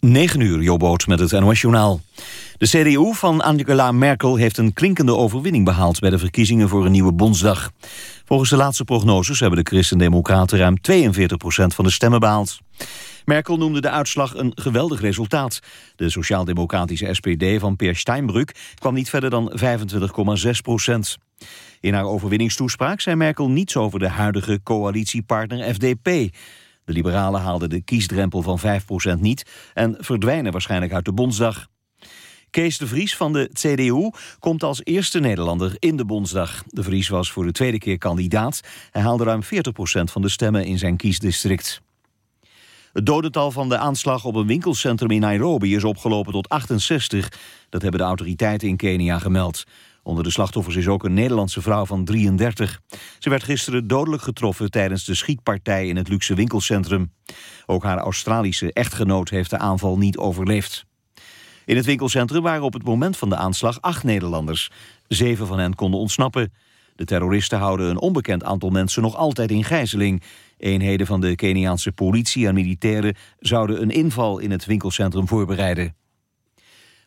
9 uur, Jobboot met het NOS Journaal. De CDU van Angela Merkel heeft een klinkende overwinning behaald... bij de verkiezingen voor een nieuwe Bondsdag. Volgens de laatste prognoses hebben de Christen-Democraten... ruim 42% van de stemmen behaald. Merkel noemde de uitslag een geweldig resultaat. De sociaal-democratische SPD van Peer Steinbrück kwam niet verder dan 25,6 procent. In haar overwinningstoespraak zei Merkel niets over de huidige coalitiepartner FDP... De liberalen haalden de kiesdrempel van 5% niet en verdwijnen waarschijnlijk uit de Bondsdag. Kees de Vries van de CDU komt als eerste Nederlander in de Bondsdag. De Vries was voor de tweede keer kandidaat. Hij haalde ruim 40% van de stemmen in zijn kiesdistrict. Het dodental van de aanslag op een winkelcentrum in Nairobi is opgelopen tot 68. Dat hebben de autoriteiten in Kenia gemeld. Onder de slachtoffers is ook een Nederlandse vrouw van 33. Ze werd gisteren dodelijk getroffen tijdens de schietpartij in het luxe winkelcentrum. Ook haar Australische echtgenoot heeft de aanval niet overleefd. In het winkelcentrum waren op het moment van de aanslag acht Nederlanders. Zeven van hen konden ontsnappen. De terroristen houden een onbekend aantal mensen nog altijd in gijzeling. Eenheden van de Keniaanse politie en militairen zouden een inval in het winkelcentrum voorbereiden.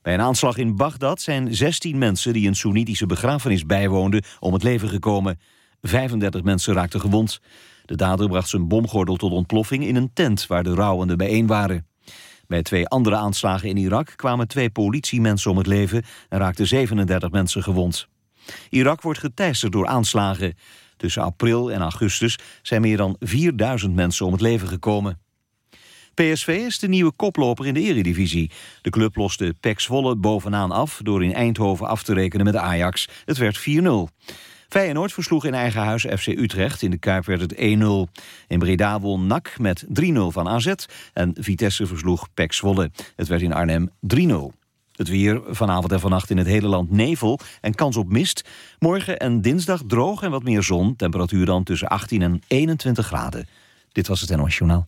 Bij een aanslag in Bagdad zijn 16 mensen die een Soenitische begrafenis bijwoonden om het leven gekomen. 35 mensen raakten gewond. De dader bracht zijn bomgordel tot ontploffing in een tent waar de rouwenden bijeen waren. Bij twee andere aanslagen in Irak kwamen twee politiemensen om het leven en raakten 37 mensen gewond. Irak wordt geteisterd door aanslagen. Tussen april en augustus zijn meer dan 4000 mensen om het leven gekomen. PSV is de nieuwe koploper in de eredivisie. De club loste PEC Zwolle bovenaan af door in Eindhoven af te rekenen met Ajax. Het werd 4-0. Feyenoord versloeg in eigen huis FC Utrecht. In de Kuip werd het 1-0. In Breda won NAC met 3-0 van AZ. En Vitesse versloeg PEC Zwolle. Het werd in Arnhem 3-0. Het weer vanavond en vannacht in het hele land nevel en kans op mist. Morgen en dinsdag droog en wat meer zon. Temperatuur dan tussen 18 en 21 graden. Dit was het NOS Journaal.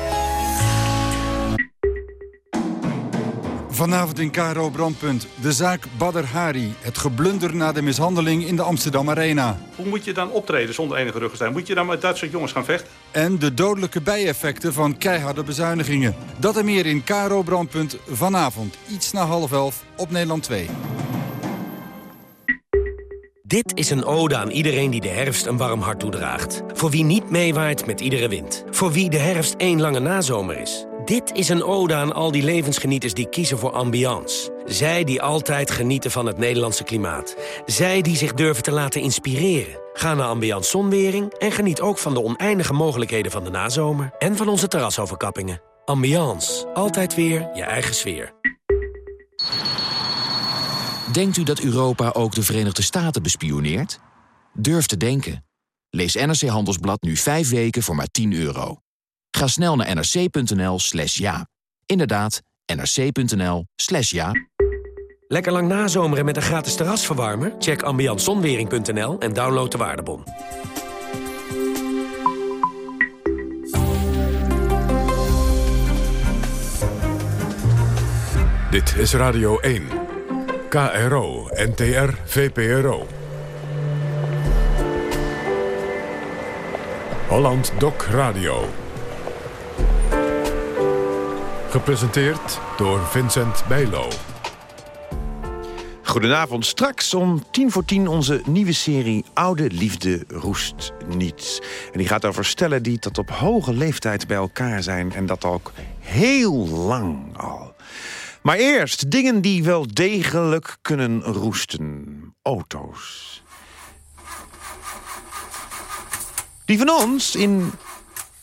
Vanavond in Caro Brandpunt. De zaak Badr Hari. Het geblunder na de mishandeling in de Amsterdam Arena. Hoe moet je dan optreden zonder enige ruggenstein? Moet je dan met dat soort jongens gaan vechten? En de dodelijke bijeffecten van keiharde bezuinigingen. Dat en meer in Caro Brandpunt vanavond. Iets na half elf op Nederland 2. Dit is een ode aan iedereen die de herfst een warm hart toedraagt. Voor wie niet meewaait met iedere wind. Voor wie de herfst één lange nazomer is. Dit is een ode aan al die levensgenieters die kiezen voor ambiance. Zij die altijd genieten van het Nederlandse klimaat. Zij die zich durven te laten inspireren. Ga naar Ambiance Zonwering en geniet ook van de oneindige mogelijkheden van de nazomer... en van onze terrasoverkappingen. Ambiance. Altijd weer je eigen sfeer. Denkt u dat Europa ook de Verenigde Staten bespioneert? Durf te denken. Lees NRC Handelsblad nu 5 weken voor maar 10 euro. Ga snel naar nrc.nl slash ja. Inderdaad, nrc.nl slash ja. Lekker lang nazomeren met een gratis terrasverwarmer? Check ambiantzonwering.nl en download de waardebon. Dit is Radio 1. KRO, NTR, VPRO. Holland Doc Radio. Gepresenteerd door Vincent Bijlo. Goedenavond. Straks om tien voor tien onze nieuwe serie Oude Liefde Roest Niets. En die gaat over stellen die tot op hoge leeftijd bij elkaar zijn... en dat ook heel lang al. Maar eerst dingen die wel degelijk kunnen roesten. Auto's. Die van ons in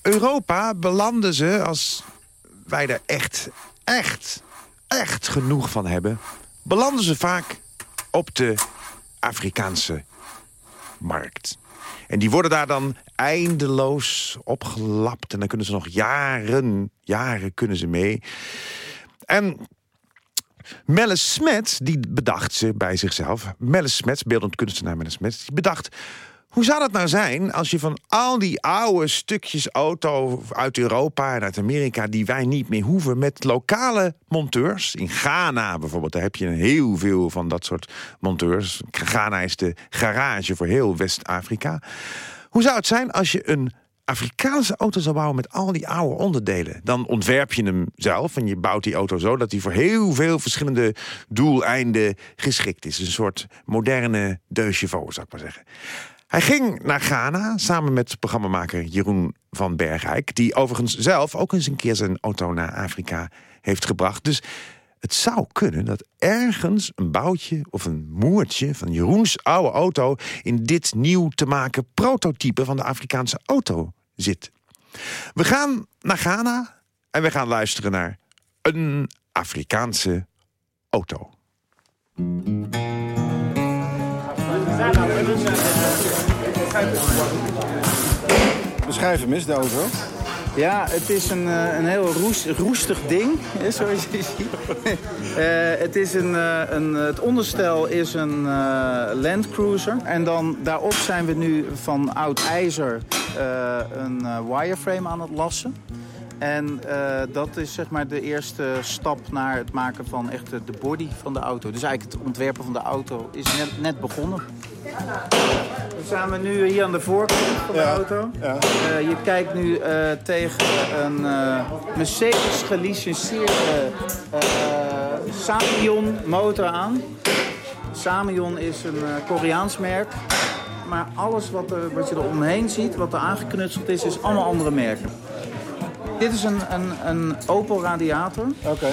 Europa belanden ze als wij er echt, echt, echt genoeg van hebben... belanden ze vaak op de Afrikaanse markt. En die worden daar dan eindeloos opgelapt. En dan kunnen ze nog jaren, jaren kunnen ze mee. En Melle Smets, die bedacht ze bij zichzelf. Melle Smets, beeldend kunstenaar Melle Smets, die bedacht... Hoe zou dat nou zijn als je van al die oude stukjes auto uit Europa en uit Amerika... die wij niet meer hoeven, met lokale monteurs... in Ghana bijvoorbeeld, daar heb je heel veel van dat soort monteurs. Ghana is de garage voor heel West-Afrika. Hoe zou het zijn als je een Afrikaanse auto zou bouwen met al die oude onderdelen. Dan ontwerp je hem zelf en je bouwt die auto zo... dat hij voor heel veel verschillende doeleinden geschikt is. Een soort moderne deusje zou ik maar zeggen. Hij ging naar Ghana samen met programmamaker Jeroen van Bergijk... die overigens zelf ook eens een keer zijn auto naar Afrika heeft gebracht. Dus het zou kunnen dat ergens een boutje of een moertje... van Jeroens oude auto in dit nieuw te maken prototype... van de Afrikaanse auto zit. We gaan naar Ghana en we gaan luisteren naar een Afrikaanse auto. Beschrijf hem eens, de auto. Ja, het is een, eh, een heel roest, roestig ding, zoals je ziet. uh, het, is een, uh, een, het onderstel is een Land Cruiser. En dan daarop zijn we nu van oud ijzer een wireframe aan het lassen. En dat is zeg maar de eerste stap naar het maken van echt de body van de auto. Dus eigenlijk het ontwerpen van de auto is net begonnen. Dan staan we nu hier aan de voorkant van de auto. Ja. Uh, je kijkt nu uh, tegen een uh, Mercedes gelicenseerde Samion motor aan. Samion is een Koreaans merk. Maar alles wat, er, wat je er omheen ziet, wat er aangeknutseld is, is allemaal andere merken. Dit is een, een, een Opel radiator. Oké.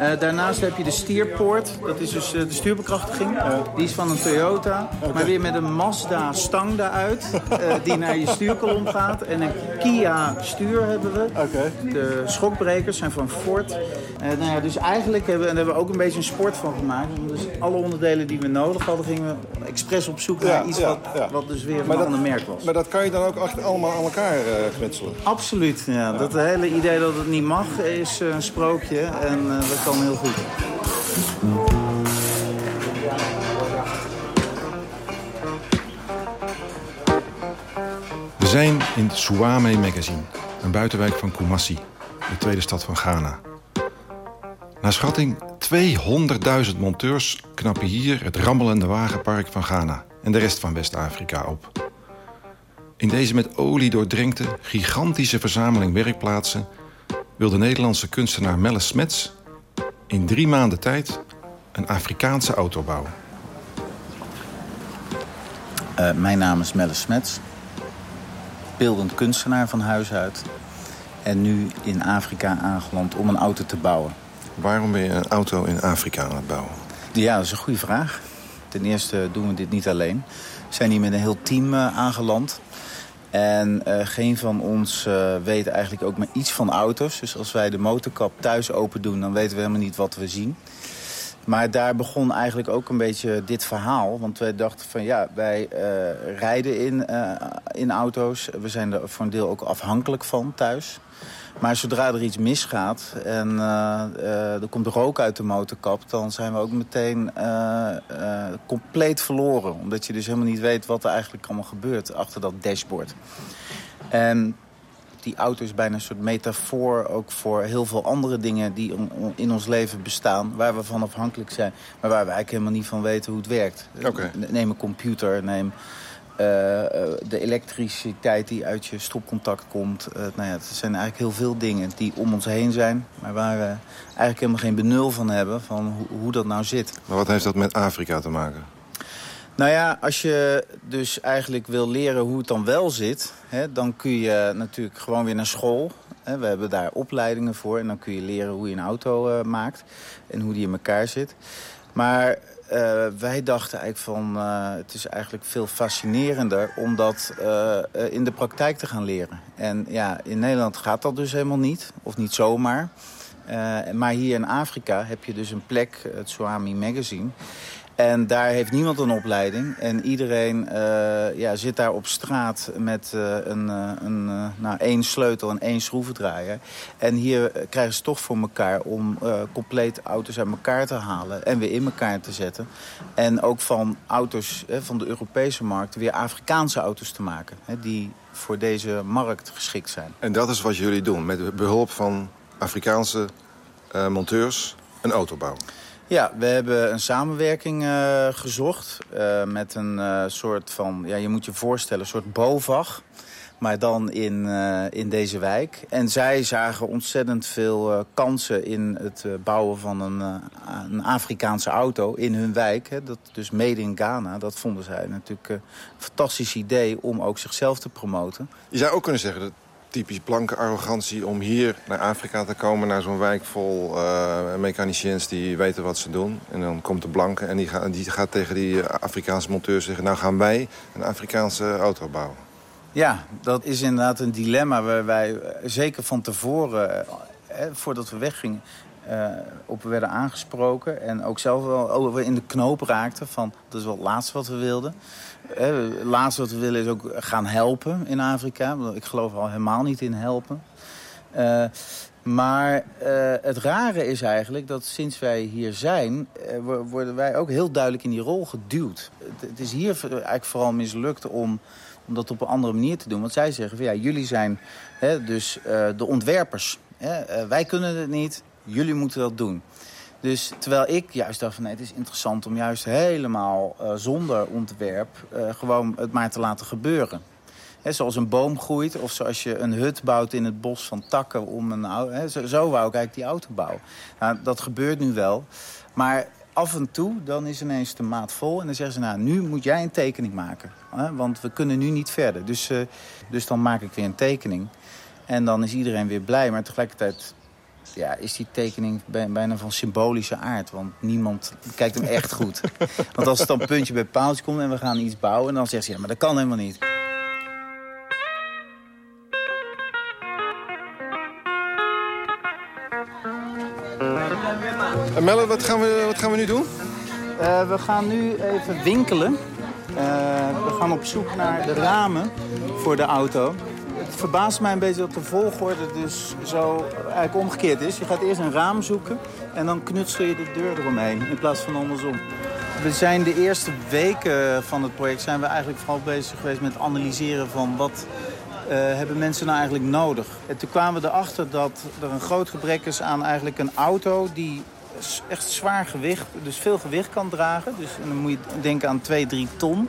Uh, daarnaast heb je de stierpoort. Dat is dus uh, de stuurbekrachtiging. Die is van een Toyota. Okay. Maar weer met een Mazda stang daaruit. uh, die naar je stuurkolom gaat. En een Kia stuur hebben we. Okay. De schokbrekers zijn van Ford. Nou ja, dus eigenlijk hebben, en hebben we ook een beetje een sport van gemaakt. Dus alle onderdelen die we nodig hadden, gingen we expres op zoek naar iets ja, wat, ja. wat dus weer van een ander merk was. Maar dat kan je dan ook echt allemaal aan elkaar knutselen? Absoluut. Ja. Dat hele idee dat het niet mag is een sprookje. En dat kan heel goed. We zijn in Suame Magazine, een buitenwijk van Kumasi, de tweede stad van Ghana. Naar schatting 200.000 monteurs knappen hier het rammelende wagenpark van Ghana en de rest van West-Afrika op. In deze met olie doordrenkte, gigantische verzameling werkplaatsen wil de Nederlandse kunstenaar Melle Smets in drie maanden tijd een Afrikaanse auto bouwen. Uh, mijn naam is Melle Smets. Beeldend kunstenaar van huis uit. En nu in Afrika aangeland om een auto te bouwen. Waarom ben je een auto in Afrika aan het bouwen? Ja, dat is een goede vraag. Ten eerste doen we dit niet alleen. We zijn hier met een heel team uh, aangeland. En uh, geen van ons uh, weet eigenlijk ook maar iets van auto's. Dus als wij de motorkap thuis open doen, dan weten we helemaal niet wat we zien. Maar daar begon eigenlijk ook een beetje dit verhaal. Want wij dachten van ja, wij uh, rijden in, in auto's. We zijn er voor een deel ook afhankelijk van thuis. Maar zodra er iets misgaat en uh, er komt rook uit de motorkap... dan zijn we ook meteen compleet verloren. Omdat je dus helemaal niet weet wat er eigenlijk allemaal gebeurt achter dat dashboard. Die auto is bijna een soort metafoor ook voor heel veel andere dingen... die in ons leven bestaan, waar we van afhankelijk zijn... maar waar we eigenlijk helemaal niet van weten hoe het werkt. Okay. Neem een computer, neem uh, de elektriciteit die uit je stopcontact komt. Uh, nou ja, het zijn eigenlijk heel veel dingen die om ons heen zijn... maar waar we eigenlijk helemaal geen benul van hebben van ho hoe dat nou zit. Maar wat heeft dat met Afrika te maken? Nou ja, als je dus eigenlijk wil leren hoe het dan wel zit... Hè, dan kun je natuurlijk gewoon weer naar school. Hè, we hebben daar opleidingen voor en dan kun je leren hoe je een auto uh, maakt... en hoe die in elkaar zit. Maar uh, wij dachten eigenlijk van, uh, het is eigenlijk veel fascinerender om dat in de praktijk te gaan leren. En ja, in Nederland gaat dat dus helemaal niet, of niet zomaar. maar hier in Afrika heb je dus een plek, het Swami Magazine. En daar heeft niemand een opleiding. En iedereen uh, ja, zit daar op straat met uh, een, uh, een, nou, één sleutel en één schroevendraaier. En hier krijgen ze toch voor elkaar om compleet auto's uit elkaar te halen. En weer in elkaar te zetten. En ook van auto's van de Europese markt weer Afrikaanse auto's te maken. die voor deze markt geschikt zijn. En dat is wat jullie doen, met behulp van Afrikaanse monteurs een auto bouwen? Ja, we hebben een samenwerking uh, gezocht uh, met een uh, soort van, ja, je moet je voorstellen, een soort BOVAG. Maar dan in, in deze wijk. En zij zagen ontzettend veel kansen in het bouwen van een, een Afrikaanse auto in hun wijk. Hè, dat, dus made in Ghana. Dat vonden zij natuurlijk een fantastisch idee om ook zichzelf te promoten. Je zou ook kunnen zeggen dat typisch blanke arrogantie om hier naar Afrika te komen... naar zo'n wijk vol uh, mechaniciëns die weten wat ze doen. En dan komt de blanke en die, gaat, die gaat tegen die Afrikaanse monteur zeggen... nou gaan wij een Afrikaanse auto bouwen. Ja, dat is inderdaad een dilemma waar wij zeker van tevoren... Eh, voordat we weggingen, op werden aangesproken. En ook zelf wel over in de knoop raakten van... dat is wel het laatste wat we wilden. Het laatste wat we willen is ook gaan helpen in Afrika. Ik geloof al helemaal niet in helpen. Uh, maar uh, het rare is eigenlijk dat sinds wij hier zijn... Uh, worden wij ook heel duidelijk in die rol geduwd. Het, het, is hier eigenlijk vooral mislukt om, om dat op een andere manier te doen. Want zij zeggen van ja, jullie zijn hè, dus de ontwerpers. Hè? wij kunnen het niet, jullie moeten dat doen. Dus terwijl ik juist dacht van nee, het is interessant om juist helemaal uh, zonder ontwerp uh, gewoon het maar te laten gebeuren. Zoals een boom groeit of zoals je een hut bouwt in het bos van takken om een he, zo, wou ik eigenlijk die auto bouwen. Nou, dat gebeurt nu wel. Maar af en toe dan is ineens de maat vol en dan zeggen ze nou nu moet jij een tekening maken. Want we kunnen nu niet verder. Dus, uh, dus dan maak ik weer een tekening. En dan is iedereen weer blij, maar tegelijkertijd ja, is die tekening bijna van symbolische aard. Want niemand kijkt hem echt goed. want als het dan puntje bij paaltje komt en we gaan iets bouwen... dan zegt ze, ja, maar dat kan helemaal niet. En Melle, wat gaan we, wat gaan we nu doen? Uh, we gaan nu even winkelen. Uh, we gaan op zoek naar de ramen voor de auto het verbaast mij een beetje dat de volgorde dus zo eigenlijk omgekeerd is. Je gaat eerst een raam zoeken en dan knutsel je de deur eromheen in plaats van andersom. We zijn de eerste weken van het project zijn we eigenlijk vooral bezig geweest met analyseren van wat uh, hebben mensen nou eigenlijk nodig. En toen kwamen we erachter dat er een groot gebrek is aan eigenlijk een auto die echt zwaar gewicht, dus veel gewicht kan dragen. Dus dan moet je denken aan 2, 3 ton.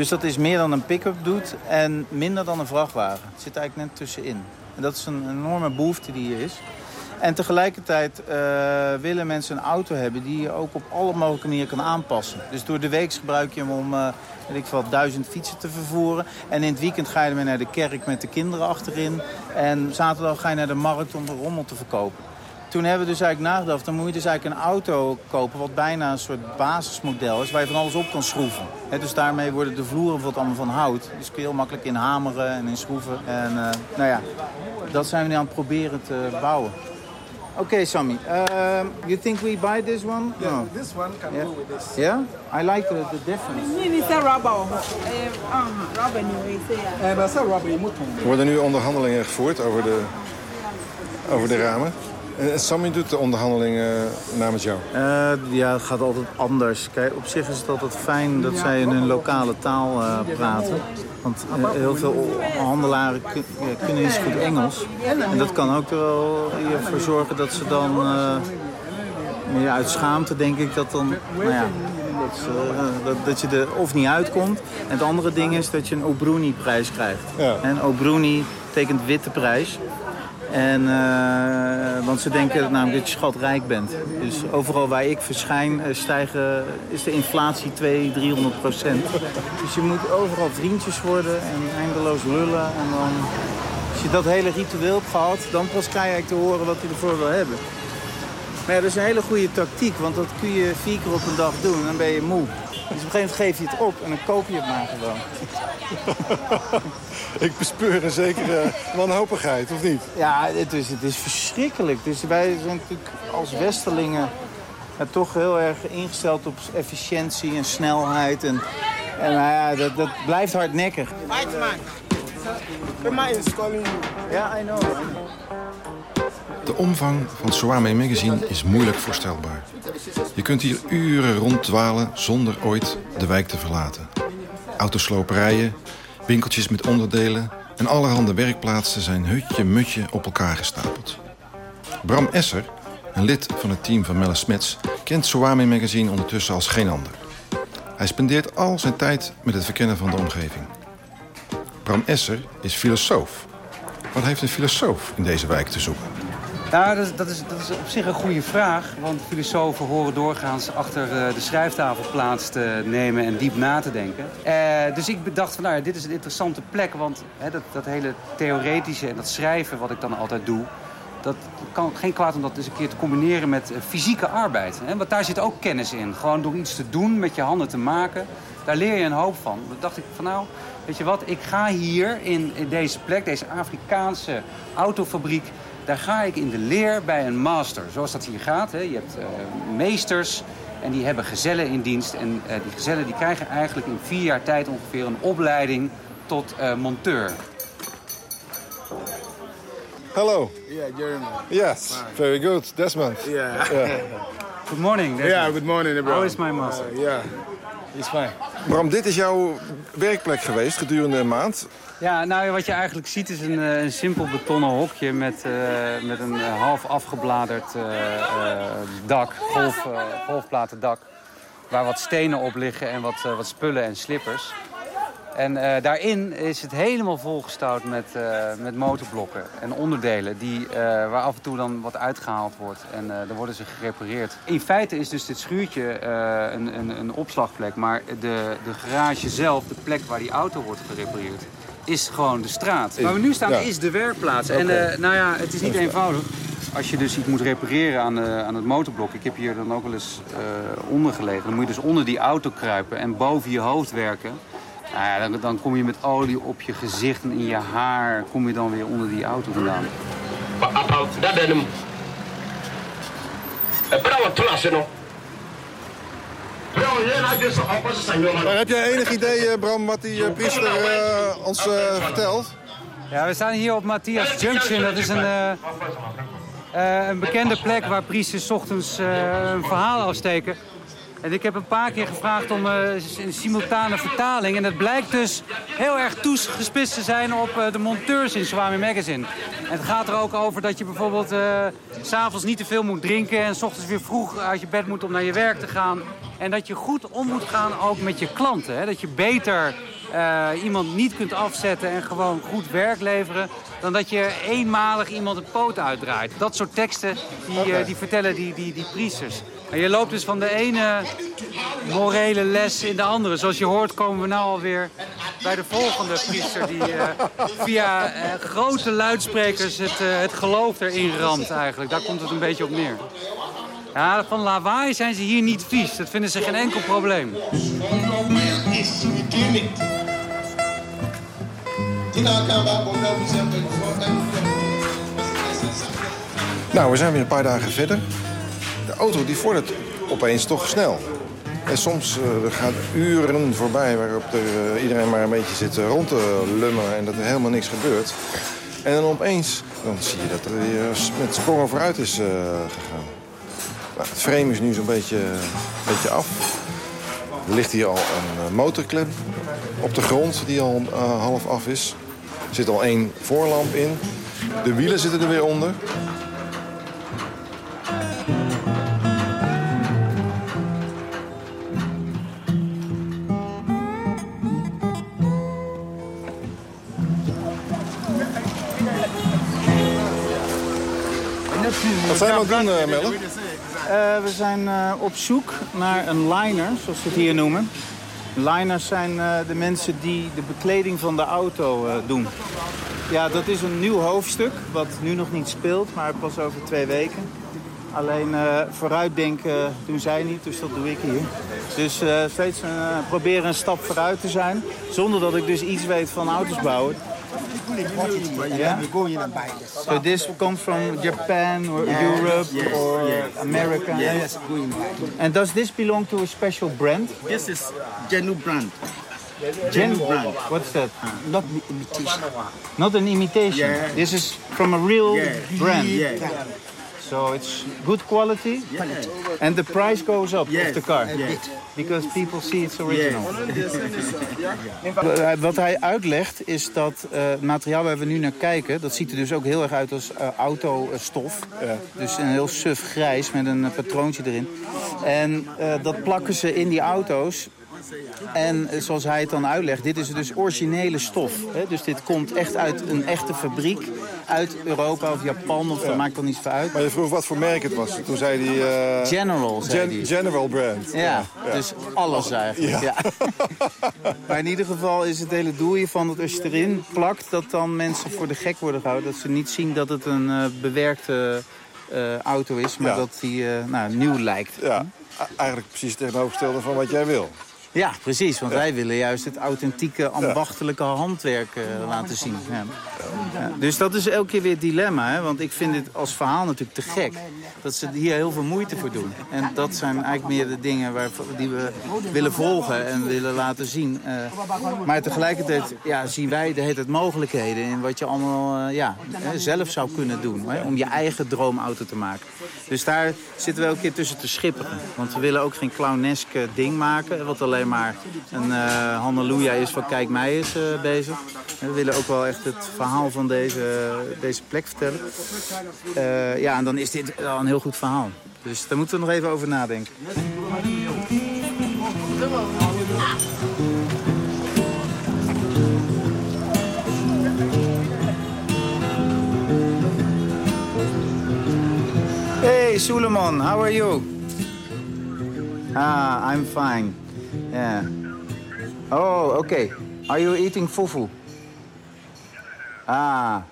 Dus dat is meer dan een pick-up doet en minder dan een vrachtwagen. Het zit eigenlijk net tussenin. En dat is een enorme behoefte die hier is. En tegelijkertijd uh, willen mensen een auto hebben die je ook op alle mogelijke manieren kan aanpassen. Dus door de week gebruik je hem om uh, duizend fietsen te vervoeren. En in het weekend ga je ermee naar de kerk met de kinderen achterin. En zaterdag ga je naar de markt om de rommel te verkopen. Toen hebben we dus eigenlijk nagedacht, dan moet je dus eigenlijk een auto kopen... wat bijna een soort basismodel is, waar je van alles op kan schroeven. dus daarmee worden de vloeren bijvoorbeeld allemaal van hout. Dus kun je heel makkelijk in hameren en in schroeven. En uh, nou ja, dat zijn we nu aan het proberen te bouwen. Oké, okay, Sammy. Um, you think we buy this one? Yeah, no. this one can yeah. go with this. Yeah? I like the, the difference. A rubber. Um, rubber anyway. that's a rubber. Er worden nu onderhandelingen gevoerd over de, over de ramen. En Sammy doet de onderhandelingen namens jou? Uh, ja, het gaat altijd anders. Kijk, op zich is het altijd fijn dat zij in hun lokale taal uh, praten. Want uh, heel veel handelaren kunnen niet goed Engels. En dat kan ook wel ervoor zorgen dat ze dan... ja, uit schaamte denk ik dat dan... Nou ja, dat, dat, dat, je er of niet uitkomt. En het andere ding is dat je een Obruni-prijs krijgt. Ja. En Obruni betekent witte prijs. En, uh, want ze denken namelijk dat je schatrijk bent. Dus overal waar ik verschijn uh, stijgen, is de inflatie 200, 300 procent. Dus je moet overal vriendjes worden en eindeloos lullen. En dan, als je dat hele ritueel hebt gehad, dan pas krijg je te horen wat je ervoor wil hebben. Maar ja, dat is een hele goede tactiek, want dat kun je vier keer op een dag doen en dan ben je moe. Dus op een gegeven moment geef je het op en dan koop je het maar gewoon. Ik bespeur een zekere wanhopigheid, of niet? Ja, het is, het is verschrikkelijk. Dus wij zijn natuurlijk als Westerlingen toch heel erg ingesteld op efficiëntie en snelheid. En, en nou ja, dat, dat blijft hardnekkig. White is calling you. Ja, I know. De omvang van Swame Magazine is moeilijk voorstelbaar. Je kunt hier uren ronddwalen zonder ooit de wijk te verlaten. Autosloperijen, winkeltjes met onderdelen... en allerhande werkplaatsen zijn hutje-mutje op elkaar gestapeld. Bram Esser, een lid van het team van Melle Smets... kent Swame Magazine ondertussen als geen ander. Hij spendeert al zijn tijd met het verkennen van de omgeving. Bram Esser is filosoof. Wat heeft een filosoof in deze wijk te zoeken? Nou, dat is, dat, is, dat is op zich een goede vraag. Want filosofen horen doorgaans achter eh, de schrijftafel plaats te nemen en diep na te denken. Eh, dus ik bedacht van, nou dit is een interessante plek. Want hè, dat, dat hele theoretische en dat schrijven wat ik dan altijd doe... dat kan geen kwaad om dat eens een keer te combineren met eh, fysieke arbeid. Hè? Want daar zit ook kennis in. Gewoon door iets te doen, met je handen te maken. Daar leer je een hoop van. Dan dacht ik van, nou, weet je wat, ik ga hier in, in deze plek, deze Afrikaanse autofabriek daar ga ik in de leer bij een master, zoals dat hier gaat. Hè. Je hebt uh, meesters en die hebben gezellen in dienst. En uh, die gezellen die krijgen eigenlijk in vier jaar tijd ongeveer een opleiding tot uh, monteur. Hello. Yeah, Jeremy. Yes, very good. Desmond. Yeah. yeah. Good morning. Desmond. Yeah, good morning, bro. How is my master? Uh, yeah, he's fine. Bram, dit is jouw werkplek geweest gedurende een maand. Ja, nou wat je eigenlijk ziet is een, uh, een simpel betonnen hokje met, uh, met een uh, half afgebladerd dak, golf, golfplaten dak. Waar wat stenen op liggen en wat, wat spullen en slippers. En daarin is het helemaal volgestouwd met, met motorblokken en onderdelen die, waar af en toe dan wat uitgehaald wordt. En dan worden ze gerepareerd. In feite is dus dit schuurtje een, een, een opslagplek, maar de, de garage zelf, de plek waar die auto wordt gerepareerd, is gewoon de straat. Waar we nu staan Ja. is de werkplaats. En eh, nou ja, het is niet eenvoudig. Als je dus iets moet repareren aan, aan het motorblok. Ik heb hier dan ook wel eens eh, onder gelegen. Dan moet je dus onder die auto kruipen en boven je hoofd werken. Nou ja, dan, dan kom je met olie op je gezicht en in je haar. Kom je dan weer onder die auto vandaan. dadanum ɛberɛ a wɔto ase no berɛ a ɔyɛ n'adwe sɛ ɔkɔsesa nneɔma Maar heb jij enig idee, eh, Bram, wat die eh, priester eh, ons vertelt? Ja, we staan hier op Matthias Junction. Dat is een, een bekende plek waar priesters 's ochtends eh, een verhaal afsteken. En ik heb een paar keer gevraagd om eh, een simultane vertaling. En het blijkt dus heel erg toegespitst te zijn op eh, de monteurs in Swami Magazine. En het gaat er ook over dat je bijvoorbeeld s s'avonds niet te veel moet drinken... en s ochtends weer vroeg uit je bed moet om naar je werk te gaan. En dat je goed om moet gaan ook met je klanten. Hè? Dat je beter iemand niet kunt afzetten en gewoon goed werk leveren... dan dat je eenmalig iemand een poot uitdraait. Dat soort teksten die, die vertellen die, die, die priesters. En je loopt dus van de ene morele les in de andere. Zoals je hoort komen we nu alweer bij de volgende priester... die eh, via eh, grote luidsprekers het, eh, het geloof erin ramt eigenlijk. Daar komt het een beetje op neer. Ja, van lawaai zijn ze hier niet vies. Dat vinden ze geen enkel probleem. Nou, we zijn weer een paar dagen verder. Auto die vordert opeens toch snel. En soms er gaan uren voorbij waarop er, eh, iedereen maar een beetje zit eh, rond te lummeren... en dat er helemaal niks gebeurt. En dan opeens dan zie je dat er weer met sprongen vooruit is gegaan. Nou, het frame is nu zo'n beetje, beetje af. Er ligt hier al een motorklep op de grond die al half af is. Er zit al één voorlamp in. De wielen zitten er weer onder. Eh, Melle? Eh, we zijn eh, op zoek naar een liner, zoals we het hier noemen. Liners zijn de mensen die de bekleding van de auto doen. Ja, dat is een nieuw hoofdstuk, wat nu nog niet speelt, maar pas over twee weken. Alleen vooruitdenken doen zij niet, dus dat doe ik hier. Dus steeds proberen een stap vooruit te zijn, zonder dat ik dus iets weet van auto's bouwen. Quantity, and Yeah. then we go in and buy this. So this comes from Japan or Yes, Europe yes, or yes. America? Yes. And does this belong to a special brand? This is Genu brand. Gen brand. What's that? Ah. Not imitation. Not an imitation. Yeah. This is from a real Yeah. brand. Yeah. So it's good quality. Quality. And the price goes up Yes, of the car. bit. Because people see it's original. Yeah. Eh, Wat hij uitlegt is dat eh, het materiaal waar we nu naar kijken... dat ziet er dus ook heel erg uit als eh, autostof. Dus een heel suf grijs met een eh, patroontje erin. En eh, dat plakken ze in die auto's. En eh, zoals hij het dan uitlegt, dit is dus originele stof. Hè? Dus dit komt echt uit een echte fabriek. Uit Europa of Japan, of dat maakt dan niet veel uit. Maar je vroeg wat voor merk het was. Toen zei hij... eh, General, zei Gen- hij. General brand. Ja, dus alles eigenlijk. Ja. maar in ieder geval is het hele doel hiervan dat als je erin plakt... dat dan mensen voor de gek worden gehouden. Dat ze niet zien dat het een eh, bewerkte eh, auto is, maar dat die nou, nieuw lijkt. Ja, eigenlijk precies het tegenovergestelde van wat jij wil. Ja, precies. Want wij willen juist het authentieke, ambachtelijke handwerk eh, laten zien. Ja. Ja, Dus dat is elke keer weer het dilemma. Hè? Want ik vind dit als verhaal natuurlijk te gek. Dat ze hier heel veel moeite voor doen. En dat zijn eigenlijk meer de dingen waar, die we willen volgen en willen laten zien. Eh, maar tegelijkertijd ja, zien wij de hele tijd mogelijkheden... in wat je allemaal eh, ja, hè, zelf zou kunnen doen. Hè? Om je eigen droomauto te maken. Dus daar zitten we elke keer tussen te schipperen. Want we willen ook geen clownesk ding maken... wat alleen maar een eh halleluja is van kijk mij is eh, bezig. We willen ook wel echt het verhaal van deze, deze plek vertellen. Eh, ja, en dan is dit wel een heel goed verhaal. Dus daar moeten we nog even over nadenken. Hey, Suleiman, how are you? Ah, I'm fine. Yeah. Oh, okay. Are you eating fufu? Ah.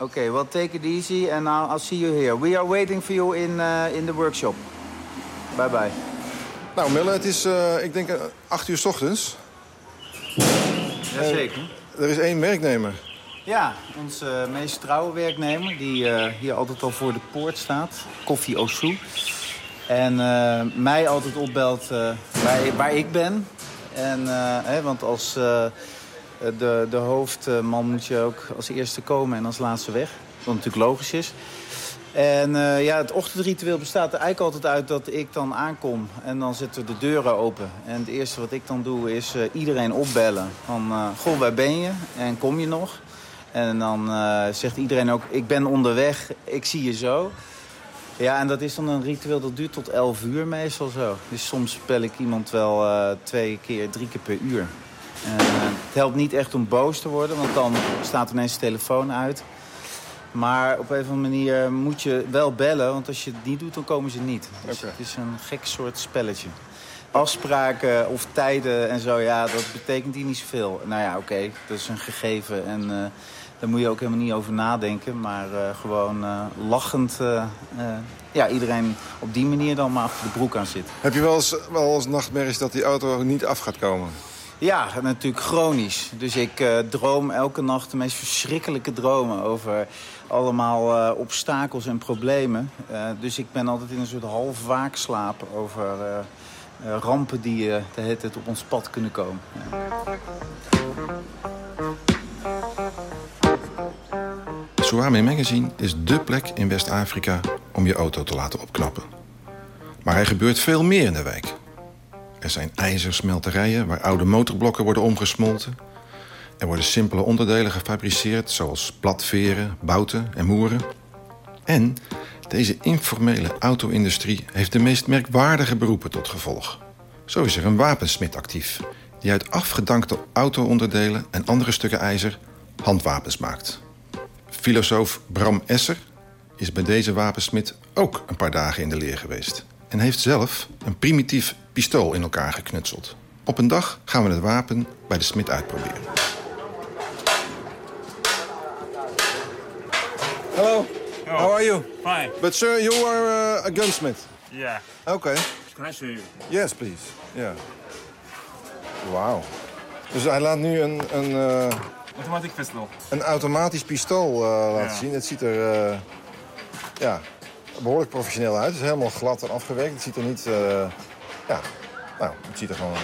Okay, well, take it easy and I'll, I'll see you here. We are waiting for you in, uh, in the workshop. Bye-bye. Nou, Melle, het is, eh, ik denk, eh, acht uur s ochtends. Jazeker. Er is één werknemer. Ja, onze meest trouwe werknemer, die eh, hier altijd al voor de poort staat. Koffie Osu. En eh, mij altijd opbelt eh, waar, waar ik ben. En, eh, hè, want als de, de hoofdman moet je ook als eerste komen en als laatste weg. Wat natuurlijk logisch is. En ja, het ochtendritueel bestaat er eigenlijk altijd uit dat ik dan aankom. En dan zetten we de deuren open. En het eerste wat ik dan doe is iedereen opbellen. Van, goh, waar ben je? En kom je nog? En dan zegt iedereen ook, ik ben onderweg, ik zie je zo. Ja, en dat is dan een ritueel dat duurt tot 11 uur meestal zo. Dus soms bel ik iemand wel eh, twee keer, drie keer per uur. Eh, het helpt niet echt om boos te worden, want dan staat ineens de telefoon uit. Maar op een of andere manier moet je wel bellen, want als je het niet doet, dan komen ze niet. Dus het is een gek soort spelletje. Afspraken of tijden en zo, ja, dat betekent hier niet zoveel. Nou ja, oké, dat is een gegeven en eh, daar moet je ook helemaal niet over nadenken. Maar eh, gewoon eh, lachend, eh, ja, iedereen op die manier dan maar achter de broek aan zit. Heb je wel eens, wel eens nachtmerries dat die auto niet af gaat komen? Ja, natuurlijk chronisch. Dus ik droom elke nacht de meest verschrikkelijke dromen over allemaal obstakels en problemen. Dus ik ben altijd in een soort half waakslaap over rampen die de hele tijd op ons pad kunnen komen. Ja. Suame Magazine is dé plek in West-Afrika om je auto te laten opknappen. Maar er gebeurt veel meer in de wijk. Er zijn ijzersmelterijen waar oude motorblokken worden omgesmolten. Er worden simpele onderdelen gefabriceerd, zoals platveren, bouten en moeren. En deze informele auto-industrie heeft de meest merkwaardige beroepen tot gevolg. Zo is er een wapensmid actief, die uit afgedankte auto-onderdelen en andere stukken ijzer handwapens maakt. Filosoof Bram Esser is bij deze wapensmid ook een paar dagen in de leer geweest. En heeft zelf een primitief pistool in elkaar geknutseld. Op een dag gaan we het wapen bij de smid uitproberen. Hello. How are you? Fine. But sir, you are uh, a gunsmith. Yeah. Okay. Can I show you? Yes, please. Ja. Wauw. Dus hij laat nu een, een, eh, Automatic pistol. een automatisch pistool eh, laten Ja. zien. Het ziet er eh, ja, behoorlijk professioneel uit. Het is helemaal glad en afgewerkt. Het ziet er niet... eh, ja, nou, het ziet er gewoon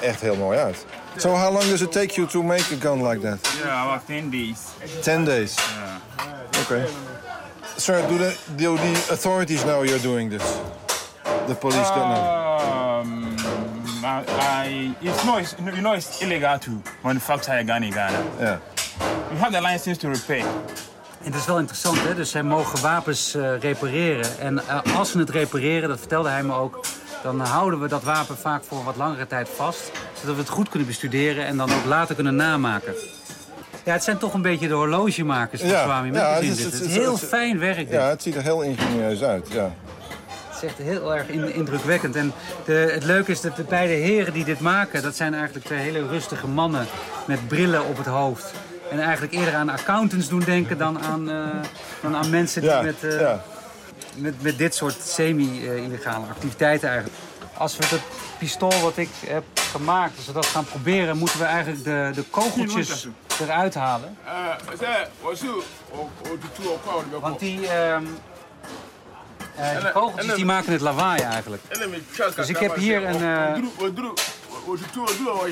echt heel mooi uit. So how long does it take you to make a gun like that? Yeah, about 10 days. 10 days. Yeah. Okay. Sir, do the, do the authorities know you're doing this? The police don't know. I, I, it's no, it's, you know, it's illegal to manufacture a gun in Ghana. Yeah. You have the license to repair. Het is wel interessant, hè? Dus zij mogen wapens eh, repareren. En eh, als ze het repareren, dat vertelde hij me ook... dan houden we dat wapen vaak voor een wat langere tijd vast. Zodat we het goed kunnen bestuderen en dan ook later kunnen namaken. Ja, het zijn toch een beetje de horlogemakers van Swami Magazine. het dit. is- Het het is heel het is- fijn werk, dit. Ja, het ziet er heel ingenieus uit, ja. Het is echt heel erg in- indrukwekkend. En de, het leuke is dat de beide heren die dit maken... dat zijn eigenlijk twee hele rustige mannen met brillen op het hoofd. En eigenlijk eerder aan accountants doen denken dan aan, eh, dan aan mensen die Ja, met, eh, ja. met, met dit soort semi-illegale activiteiten eigenlijk. Als we het pistool wat ik heb gemaakt, als we dat gaan proberen... moeten we eigenlijk de, de kogeltjes eruit halen. Want die, ehm, eh, die kogeltjes die maken het lawaai eigenlijk. Dus ik heb hier een, eh,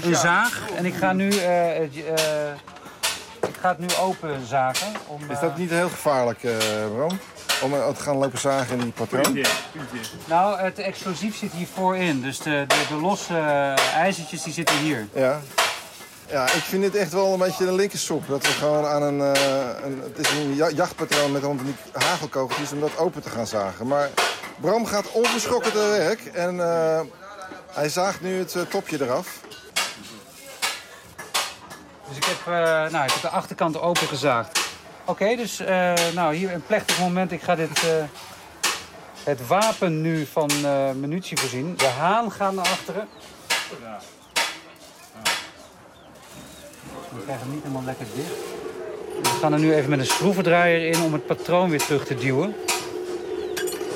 een zaag en ik ga nu, eh, het, eh, ik ga het nu open zagen. Om, Is eh, dat niet heel gevaarlijk, eh Bram? Om eh, te gaan lopen zagen in die patroon? Nou, het explosief zit hier voorin. Dus de, de, de losse eh, ijzertjes die zitten hier. Ja. Ja, ik vind dit echt wel een beetje een linkersop. Dat we gewoon aan een, eh, een... Het is een ja- jachtpatroon met die hagelkogeltjes om dat open te gaan zagen. Maar Bram gaat onverschrokken te werk. En eh, hij zaagt nu het eh, topje eraf. Dus ik heb, eh, nou, ik heb de achterkant opengezaagd. Oké, dus eh, nou, hier een plechtig moment. Ik ga dit, eh, het wapen nu van eh munitie voorzien. De haan gaat naar achteren. We krijgen hem niet helemaal lekker dicht. We gaan er nu even met een schroevendraaier in om het patroon weer terug te duwen.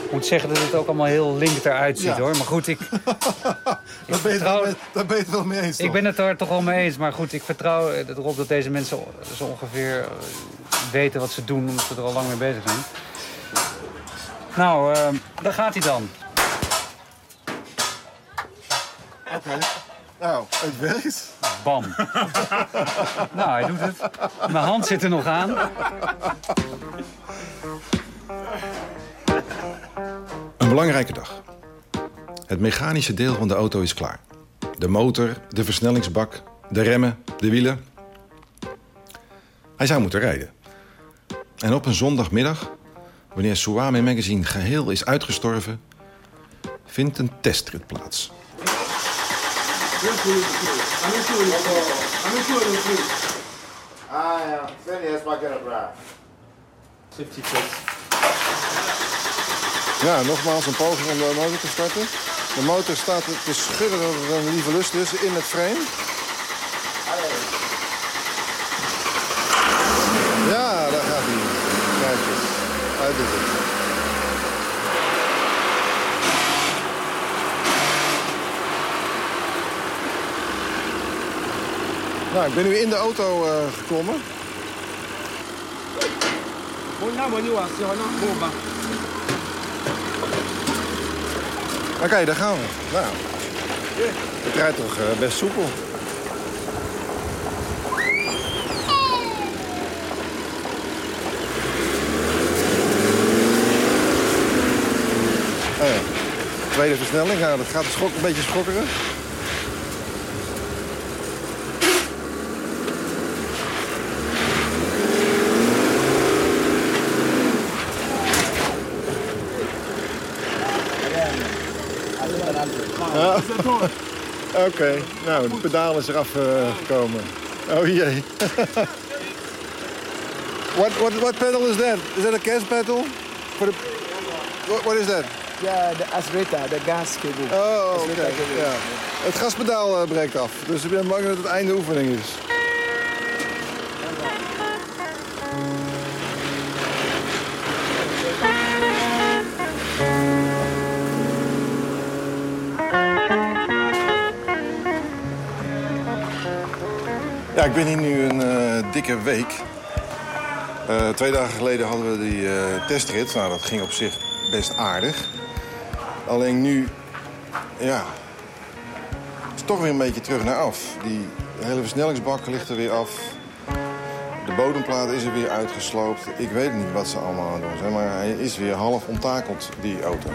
Ik moet zeggen dat het ook allemaal heel link eruit ziet Ja. hoor. Maar goed, ik, Daar ben je het wel mee- daar ben je het wel mee eens, ik ben het er toch wel mee eens. Maar goed, ik vertrouw erop dat deze mensen zo ongeveer eh, weten wat ze doen. Omdat ze er al lang mee bezig zijn. Nou, eh, daar gaat hij dan. Oké. Nou, het werkt. Bam. nou, hij doet het. Mijn hand zit er nog aan. Een belangrijke dag. Het mechanische deel van de auto is klaar. De motor, de versnellingsbak, de remmen, de wielen. Hij zou moeten rijden. En op een zondagmiddag, wanneer Suame Magazine geheel is uitgestorven, vindt een testrit plaats. Ah, check. Ja, nogmaals een poging om de motor te starten. De motor staat te het een lieve lust is in het frame. Ja, daar gaat hij. Kijk eens. Hij doet het. Nou, ik ben nu in de auto eh, geklommen. Oké, daar gaan we. Nou, het rijdt toch eh, best soepel. Oh ja. Tweede versnelling, nou, dat gaat schok, een beetje schokkeren. Ja. Oké, nou, de pedaal is eraf eh, gekomen. Oh jee. what, what, what pedal is that? Is that a gas pedal? For the... what, what is that? Yeah, the aspirator, the gas cable. Oh, oké. Ja. Het gaspedaal eh, breekt af, dus ik ben bang dat het einde oefening is. Ik ben hier nu een uh, dikke week. Uh, twee dagen geleden hadden we die uh, testrit. Nou, dat ging op zich best aardig. Alleen nu, ja, is toch weer een beetje terug naar af. Die hele versnellingsbak ligt er weer af. De bodemplaat is er weer uitgesloopt. Ik weet niet wat ze allemaal aan doen zijn, maar hij is weer half ontakeld, die auto.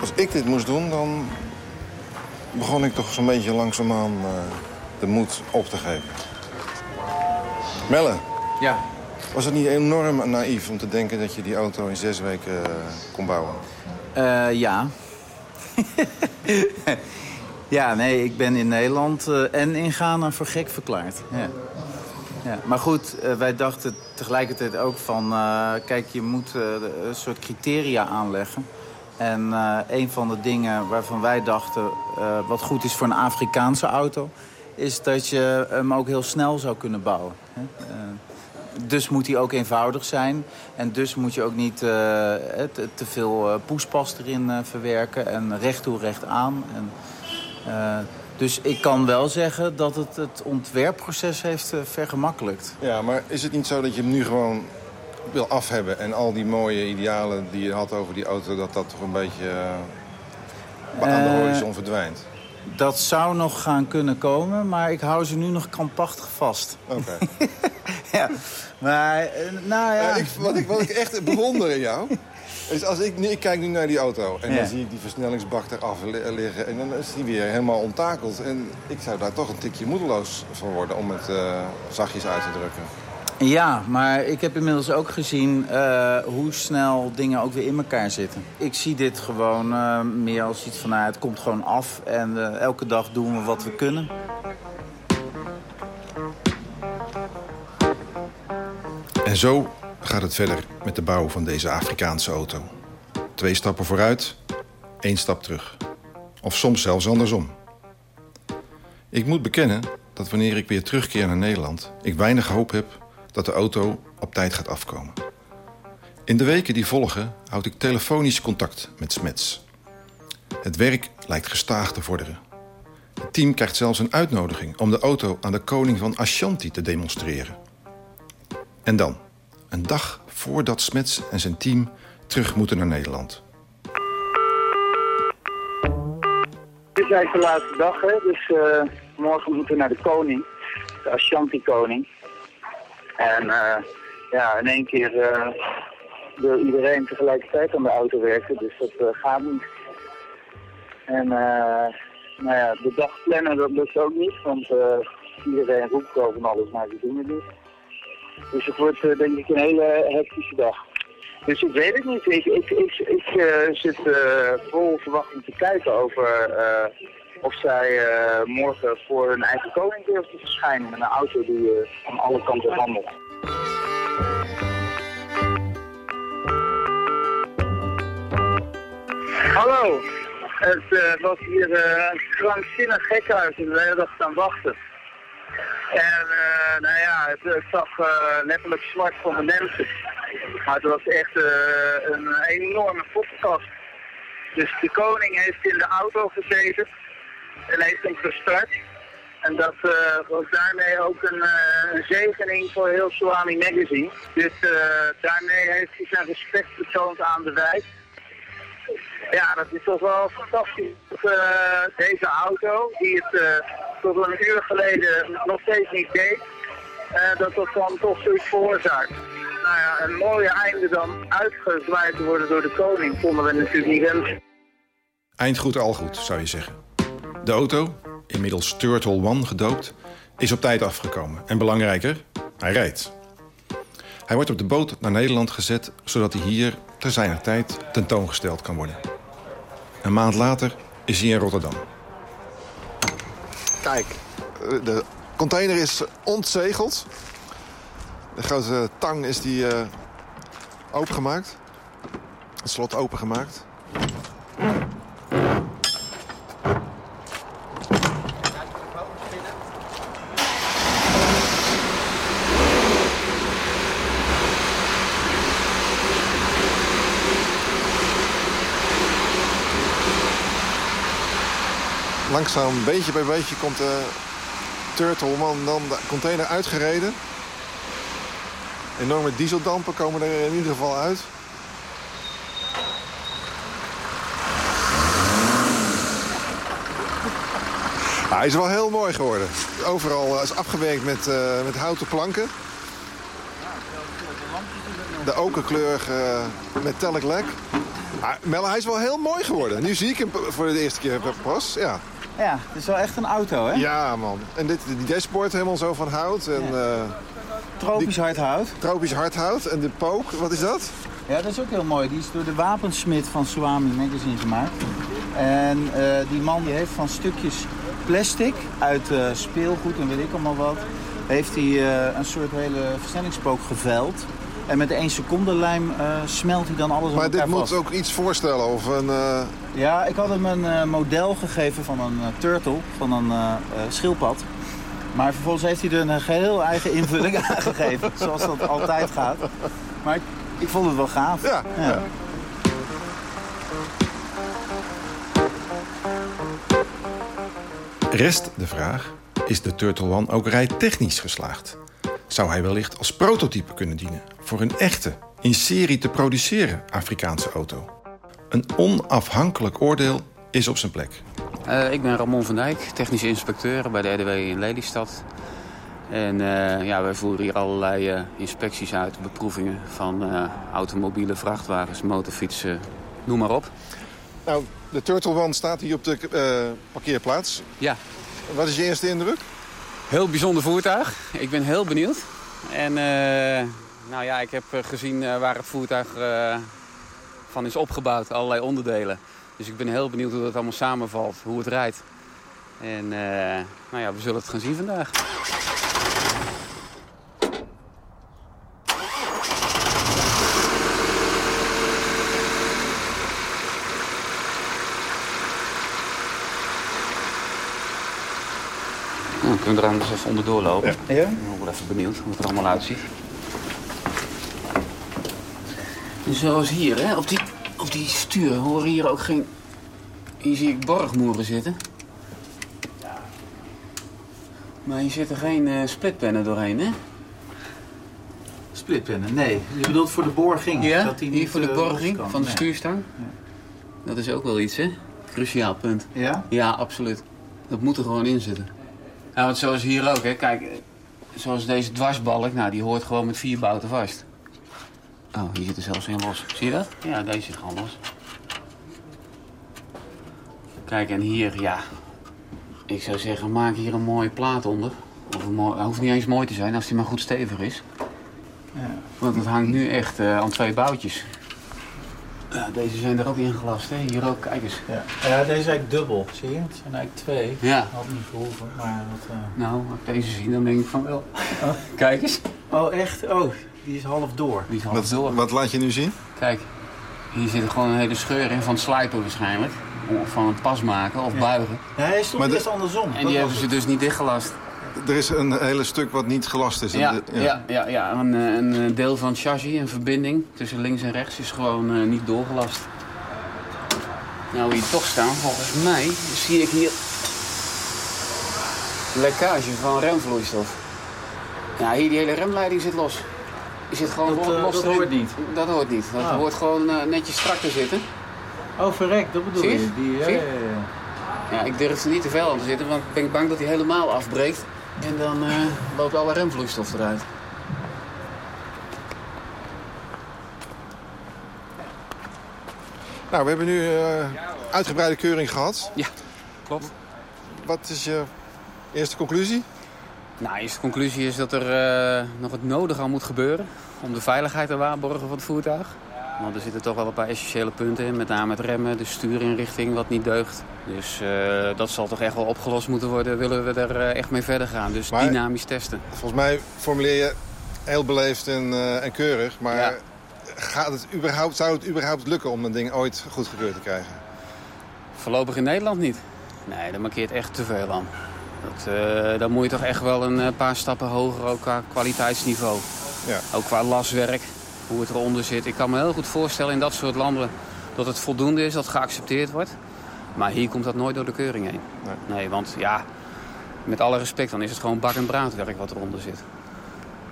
Als ik dit moest doen, dan begon ik toch zo'n beetje langzaamaan uh, de moed op te geven. Melle. Ja? Was het niet enorm naïef om te denken dat je die auto in zes weken uh, kon bouwen? Uh, ja. ja, nee, ik ben in Nederland en in Ghana voor gek verklaard. Ja. Ja, maar goed, wij dachten tegelijkertijd ook van... kijk, je moet een soort criteria aanleggen. En een van de dingen waarvan wij dachten... wat goed is voor een Afrikaanse auto is dat je hem ook heel snel zou kunnen bouwen. dus moet hij ook eenvoudig zijn. En dus moet je ook niet te, te, veel poespas erin verwerken. En recht toe, recht aan. Dus ik kan wel zeggen dat het het ontwerpproces heeft vergemakkelijkt. Ja, maar is het niet zo dat je hem nu gewoon wil afhebben... en al die mooie idealen die je had over die auto... dat dat toch een beetje aan de horizon verdwijnt? Dat zou nog gaan kunnen komen, maar ik hou ze nu nog krampachtig vast. Oké. ja, maar, nou ja... ik, wat, ik, wat ik echt bewonder in jou... is als ik, ik kijk nu naar die auto en Ja. dan zie ik die versnellingsbak eraf li- liggen... en dan is die weer helemaal ontakeld. En ik zou daar toch een tikje moedeloos van worden... om het eh, zachtjes uit te drukken. Ja, maar ik heb inmiddels ook gezien eh, hoe snel dingen ook weer in elkaar zitten. Ik zie dit gewoon eh, meer als iets van, nou, het komt gewoon af. En eh, elke dag doen we wat we kunnen. En zo gaat het verder met de bouw van deze Afrikaanse auto. Twee stappen vooruit, één stap terug. Of soms zelfs andersom. Ik moet bekennen dat wanneer ik weer terugkeer naar Nederland... ik weinig hoop heb dat de auto op tijd gaat afkomen. In de weken die volgen houd ik telefonisch contact met Smets. Het werk lijkt gestaag te vorderen. Het team krijgt zelfs een uitnodiging om de auto aan de koning van Ashanti te demonstreren. En dan, een dag voordat Smets en zijn team terug moeten naar Nederland. Dit is eigenlijk de laatste dag, hè? dus eh, morgen moeten we naar de koning, de Ashanti-koning. En eh, ja, in één keer eh, wil iedereen tegelijkertijd aan de auto werken, dus dat eh, gaat niet. En nou ja, de dag plannen, dat lukt ook niet, want iedereen roept van alles, maar ze doen niet. Dus het wordt denk ik een hele hectische dag. Dus ik weet het niet. Ik, ik, ik, ik zit vol verwachting te kijken over of zij eh, morgen voor hun eigen koning durft te verschijnen met een auto die eh, aan alle kanten wandelt. Hallo, het eh, was hier een krankzinnig gekhuis en de hele dag staan wachten. En nou ja, het, zag letterlijk zwart van de mensen. Maar het was echt een enorme podcast. Dus de koning heeft in de auto gezeten en heeft hem gestart. En dat eh, was daarmee ook een, eh, zegening voor heel Swami Magazine. Dus eh, daarmee heeft hij zijn respect betoond aan de wijk. Ja, dat is toch wel fantastisch. Eh, deze auto, die het tot een uur geleden nog steeds niet deed, dat dat dan toch zoiets veroorzaakt. Nou ja, een mooie einde dan uitgezwaaid te worden door de koning, konden we natuurlijk niet wensen. Eind goed al goed, zou je zeggen. De auto, inmiddels Turtle One gedoopt, is op tijd afgekomen. En belangrijker, hij rijdt. Hij wordt op de boot naar Nederland gezet... zodat hij hier ter zijner tijd tentoongesteld kan worden. Een maand later is hij in Rotterdam. Kijk, de container is ontzegeld. De grote tang is die eh, opengemaakt. Het slot opengemaakt. Langzaam, beetje bij beetje, komt de Turtleman dan de container uitgereden. Enorme dieseldampen komen er in ieder geval uit. hij is wel heel mooi geworden. Overal eh, is afgewerkt met, uh, met houten planken. De okerkleur uh, metallic lek. Maar Melle, hij is wel heel mooi geworden. Nu zie ik hem voor de eerste keer pas. Ja, ja het is wel echt een auto, hè? Ja, man. En dit, die dashboard helemaal zo van hout. En, ja. tropisch die, hardhout. Tropisch hardhout. En de pook, wat is dat? Ja, dat is ook heel mooi. Die is door de wapensmid van Swami Magazine gemaakt. En uh, die man die heeft van stukjes plastic uit uh, speelgoed en weet ik allemaal wat... heeft hij een soort hele versnellingspook geveld. En met de 1 seconde lijm uh, smelt hij dan alles maar op elkaar Maar dit moet ook iets voorstellen of een... Ja, ik had hem een model gegeven van een turtle, van een schildpad. Maar vervolgens heeft hij er een geheel eigen invulling aan gegeven. Zoals dat altijd gaat. Maar ik, ik vond het wel gaaf. ja. ja. ja. Rest de vraag, is de Turtle One ook rijtechnisch geslaagd? Zou hij wellicht als prototype kunnen dienen voor een echte, in serie te produceren Afrikaanse auto? Een onafhankelijk oordeel is op zijn plek. Uh, ik ben Ramon van Dijk, technisch inspecteur bij de RDW in Lelystad. En uh, ja, wij voeren hier allerlei uh, inspecties uit, beproevingen van automobiele vrachtwagens, motorfietsen, noem maar op. Nou, de Turtle One staat hier op de uh, parkeerplaats. Ja. Wat is je eerste indruk? Heel bijzonder voertuig. Ik ben heel benieuwd. En uh, nou ja, ik heb gezien uh, waar het voertuig van is opgebouwd. Allerlei onderdelen. Dus ik ben heel benieuwd hoe dat allemaal samenvalt. Hoe het rijdt. En nou ja, we zullen het gaan zien vandaag. Dan kunnen we er eens even onderdoor lopen. Ja. ja? Ik ben even benieuwd hoe het er allemaal uitziet. Zoals hier, hè, op die, op die stuur horen hier ook geen... Hier zie ik borgmoeren zitten. Maar hier zitten geen uh, splitpennen doorheen, hè? Splitpennen, nee. Je bedoelt voor de borging? Ja, dat die hier niet, voor de uh, borging van de Nee. stuurstang. Ja. Dat is ook wel iets, hè? Cruciaal punt. Ja? Ja, absoluut. Dat moet er gewoon in zitten. Ja, want zoals hier ook, hè. Kijk, eh, zoals deze dwarsbalk, nou, die hoort gewoon met vier bouten vast. Oh, hier zit er zelfs een los. Zie je dat? Ja, deze zit gewoon los. Kijk, en hier, ja. Ik zou zeggen, maak hier een mooie plaat onder. Of een mooi, hij hoeft niet eens mooi te zijn als die maar goed stevig is. Ja. Want het hangt nu echt eh, aan twee boutjes. Ja, deze zijn er ook ingelast, hè? Hier ook, kijk eens. Ja. ja, deze is eigenlijk dubbel. Zie je? Het zijn eigenlijk twee. Ja. Had niet gehoeven, maar wat... eh, Nou, als ik deze zie, dan denk ik van wel. Kijk eens. Oh, echt? Oh, die is half door. Die is half Wat, door. wat laat je nu zien? Kijk, hier zit gewoon een hele scheur in van het slijpen waarschijnlijk. Of van het pas maken of Ja. buigen. Nee, hij stond Maar de- eerst andersom. En Dat die hebben ze het. dus niet dichtgelast. Er is een hele stuk wat niet gelast is. Ja, de- ja. ja, ja, Een, eh, een eh, deel van het chassis, een verbinding tussen links en rechts, is gewoon eh, niet doorgelast. Nou, hier toch staan, volgens mij zie ik hier lekkage van remvloeistof. Ja, hier die hele remleiding zit los. Die zit gewoon Dat, los. los dat erin. hoort niet. Dat hoort niet. Dat Ah. hoort gewoon netjes strak te zitten. Oh, verrekt, dat bedoel Zie je? Die, ja, Zie ja, je? ja. Ja, ik durf er niet te veel aan te zitten, want ik ben bang dat hij helemaal afbreekt. En dan eh, loopt alle remvloeistof eruit. Nou, we hebben nu eh, uitgebreide keuring gehad. Ja, klopt. Wat is je eerste conclusie? Nou, eerste conclusie is dat er eh, nog het nodige aan moet gebeuren om de veiligheid te waarborgen van het voertuig. Want er zitten toch wel een paar essentiële punten in, met name het remmen, de stuurinrichting wat niet deugt. Dus eh, dat zal toch echt wel opgelost moeten worden, willen we er eh, echt mee verder gaan. Dus Maar- dynamisch testen. Volgens mij formuleer je heel beleefd en, eh, en keurig. Maar Ja. gaat het überhaupt, zou het überhaupt lukken om een ding ooit goedgekeurd te krijgen? Voorlopig in Nederland niet. Nee, daar markeert echt te veel aan. Dat, dan moet je toch echt wel een paar stappen hoger ook qua kwaliteitsniveau. Ja. Ook qua laswerk, hoe het eronder zit. Ik kan me heel goed voorstellen in dat soort landen dat het voldoende is, dat het geaccepteerd wordt. Maar hier komt dat nooit door de keuring heen. Nee, want ja, met alle respect, dan is het gewoon bak- en braadwerk wat eronder zit.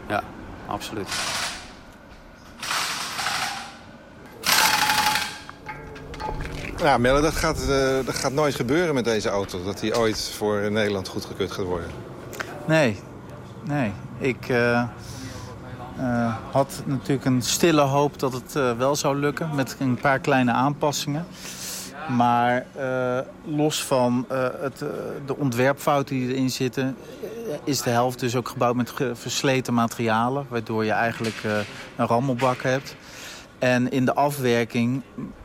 Ja, absoluut. Ja, Melle, dat gaat, eh, dat gaat nooit gebeuren met deze auto. Dat die ooit voor Nederland goedgekeurd gaat worden. Nee, nee. Ik eh, eh, had natuurlijk een stille hoop dat het eh, wel zou lukken met een paar kleine aanpassingen. Maar eh, los van het, de ontwerpfouten die erin zitten... is de helft dus ook gebouwd met versleten materialen... waardoor je eigenlijk een rammelbak hebt. En in de afwerking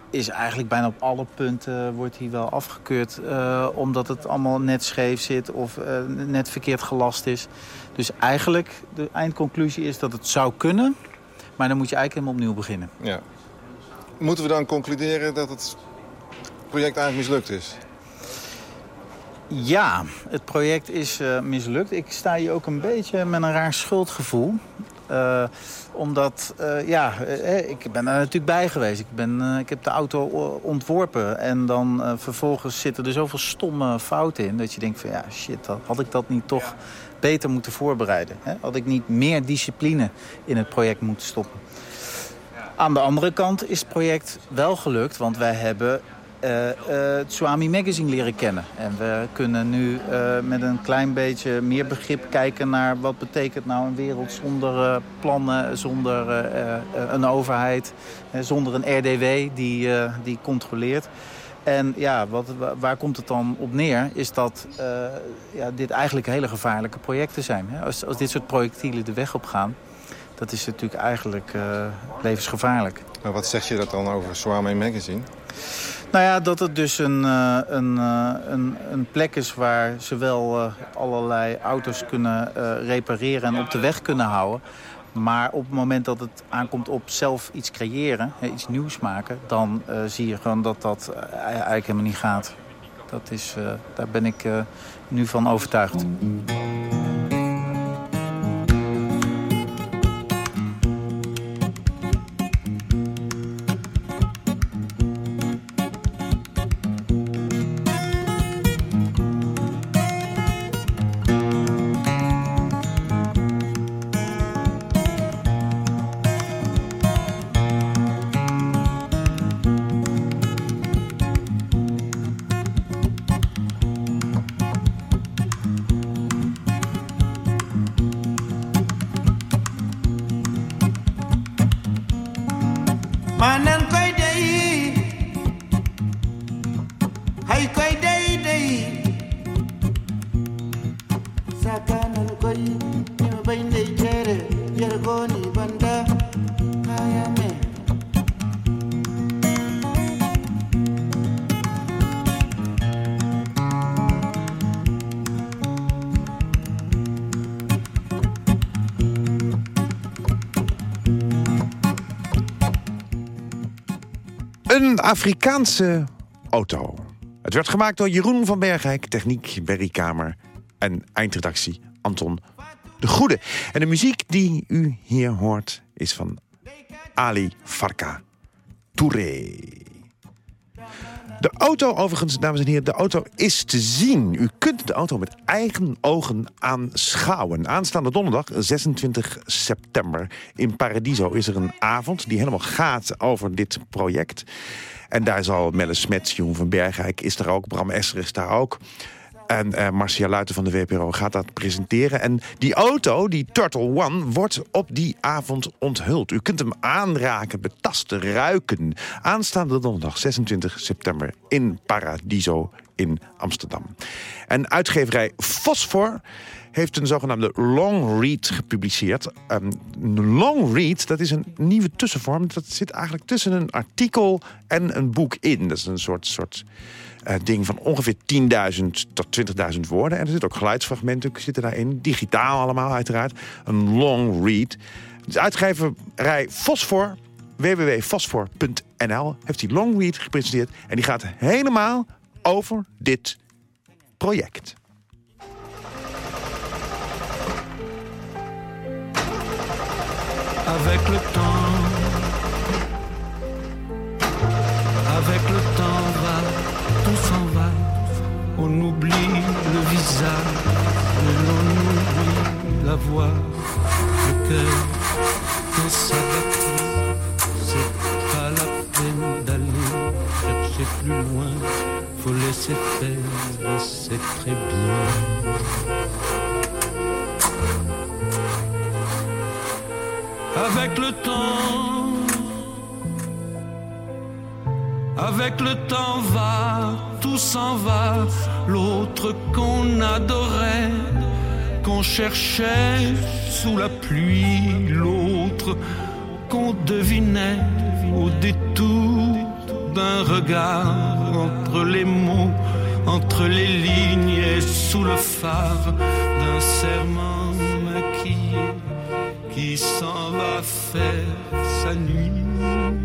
is eigenlijk bijna op alle punten wordt hij wel afgekeurd. omdat het allemaal net scheef zit of net verkeerd gelast is. Dus eigenlijk, de eindconclusie is dat het zou kunnen. Maar dan moet je eigenlijk helemaal opnieuw beginnen. Ja. Moeten we dan concluderen dat het project eigenlijk mislukt is? Ja, het project is eh, mislukt. Ik sta hier ook een beetje met een raar schuldgevoel. Eh, omdat, eh, ja, ik ben er natuurlijk bij geweest. Ik, ben, ik heb de auto ontworpen. En dan vervolgens zitten er zoveel stomme fouten in... dat je denkt van, ja, shit, had ik dat niet toch beter moeten voorbereiden. Hè? Had ik niet meer discipline in het project moeten stoppen. Aan de andere kant is het project wel gelukt, want wij hebben eh, eh, het Swami Magazine leren kennen. En we kunnen nu eh, met een klein beetje meer begrip kijken naar wat betekent nou een wereld zonder eh, plannen, zonder eh, eh, een overheid, eh, zonder een RDW die, eh, die controleert. En ja, wat, wa- waar komt het dan op neer? Is dat eh, ja, dit eigenlijk hele gevaarlijke projecten zijn. Hè? Als, als dit soort projectielen de weg op gaan, dat is natuurlijk eigenlijk eh, levensgevaarlijk. Maar wat zeg je dat dan over Swami Magazine? Nou ja, dat het dus een, eh, een, een, een plek is waar ze wel eh, allerlei auto's kunnen repareren en op de weg kunnen houden. Maar op het moment dat het aankomt op zelf iets creëren, iets nieuws maken... dan eh, zie je gewoon dat dat eh, eigenlijk helemaal niet gaat. Dat is, eh, daar ben ik nu van overtuigd. Afrikaanse auto. Het werd gemaakt door Jeroen van Bergijk, techniek Berry Kamer en eindredactie Anton de Goede. En de muziek die u hier hoort is van Ali Farka Touré. De auto overigens, dames en heren, de auto is te zien. U kunt de auto met eigen ogen aanschouwen. Aanstaande donderdag, 26 september, in Paradiso is er een avond... die helemaal gaat over dit project. En daar zal Melle Smets, Jeroen van Bergijk is daar ook... Bram Esser is daar ook. En eh, Marcia Luiten van de WPRO gaat dat presenteren. En die auto, die Turtle One, wordt op die avond onthuld. U kunt hem aanraken, betasten, ruiken. Aanstaande donderdag 26 september in Paradiso in Amsterdam. En uitgeverij Fosfor heeft een zogenaamde long read gepubliceerd. Een long read, dat is een nieuwe tussenvorm. Dat zit eigenlijk tussen een artikel en een boek in. Dat is een soort... soort ding van ongeveer 10.000 tot 20.000 woorden. En er zitten ook geluidsfragmenten zitten daarin. Digitaal allemaal uiteraard. Een long read. De uitgeverij Fosfor, www.fosfor.nl... heeft die long read gepresenteerd. En die gaat helemaal over dit project. avec le temps. Avec le On oublie le visage, mais oublie la voix, le cœur, quand ça c'est pas la peine d'aller chercher plus loin. Faut laisser faire, c'est très bien. Avec le temps, avec le temps va, tout s'en va. L'autre qu'on adorait, qu'on cherchait sous la pluie, l'autre qu'on devinait au détour d'un regard entre les mots, entre les lignes et sous le phare d'un serment maquillé qui s'en va faire sa nuit.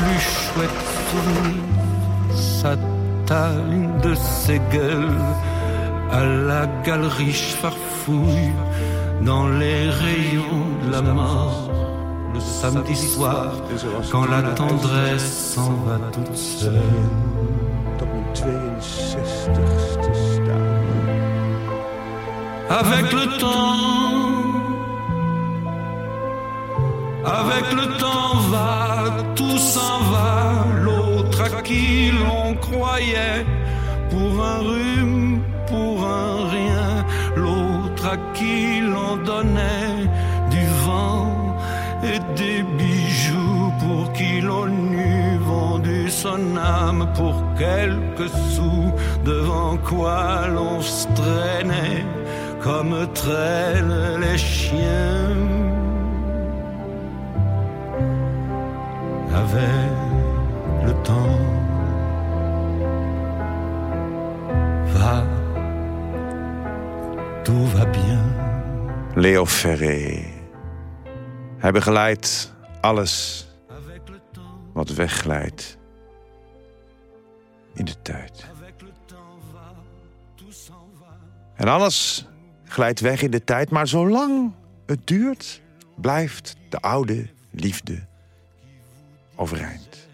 Plus chouettes souvenirs s'attallent de ses gueules à la galerie farfouille dans les rayons de la mort. Le samedi soir, quand la tendresse s'en va toute seule. Tot mijn 62ste staan. Avec le temps, avec le temps va, tout s'en va. L'autre à qui l'on croyait pour un rhume, pour un rien. L'autre à qui l'on donnait du vent et des bijoux pour qui l'on eût vendu son âme pour quelques sous devant quoi l'on se traînait comme traînent les chiens. Avec le temps va, tout va bien. Leo Ferré. Hij begeleidt alles wat wegglijdt in de tijd. En alles glijdt weg in de tijd, maar zolang het duurt, blijft de oude liefde overeind.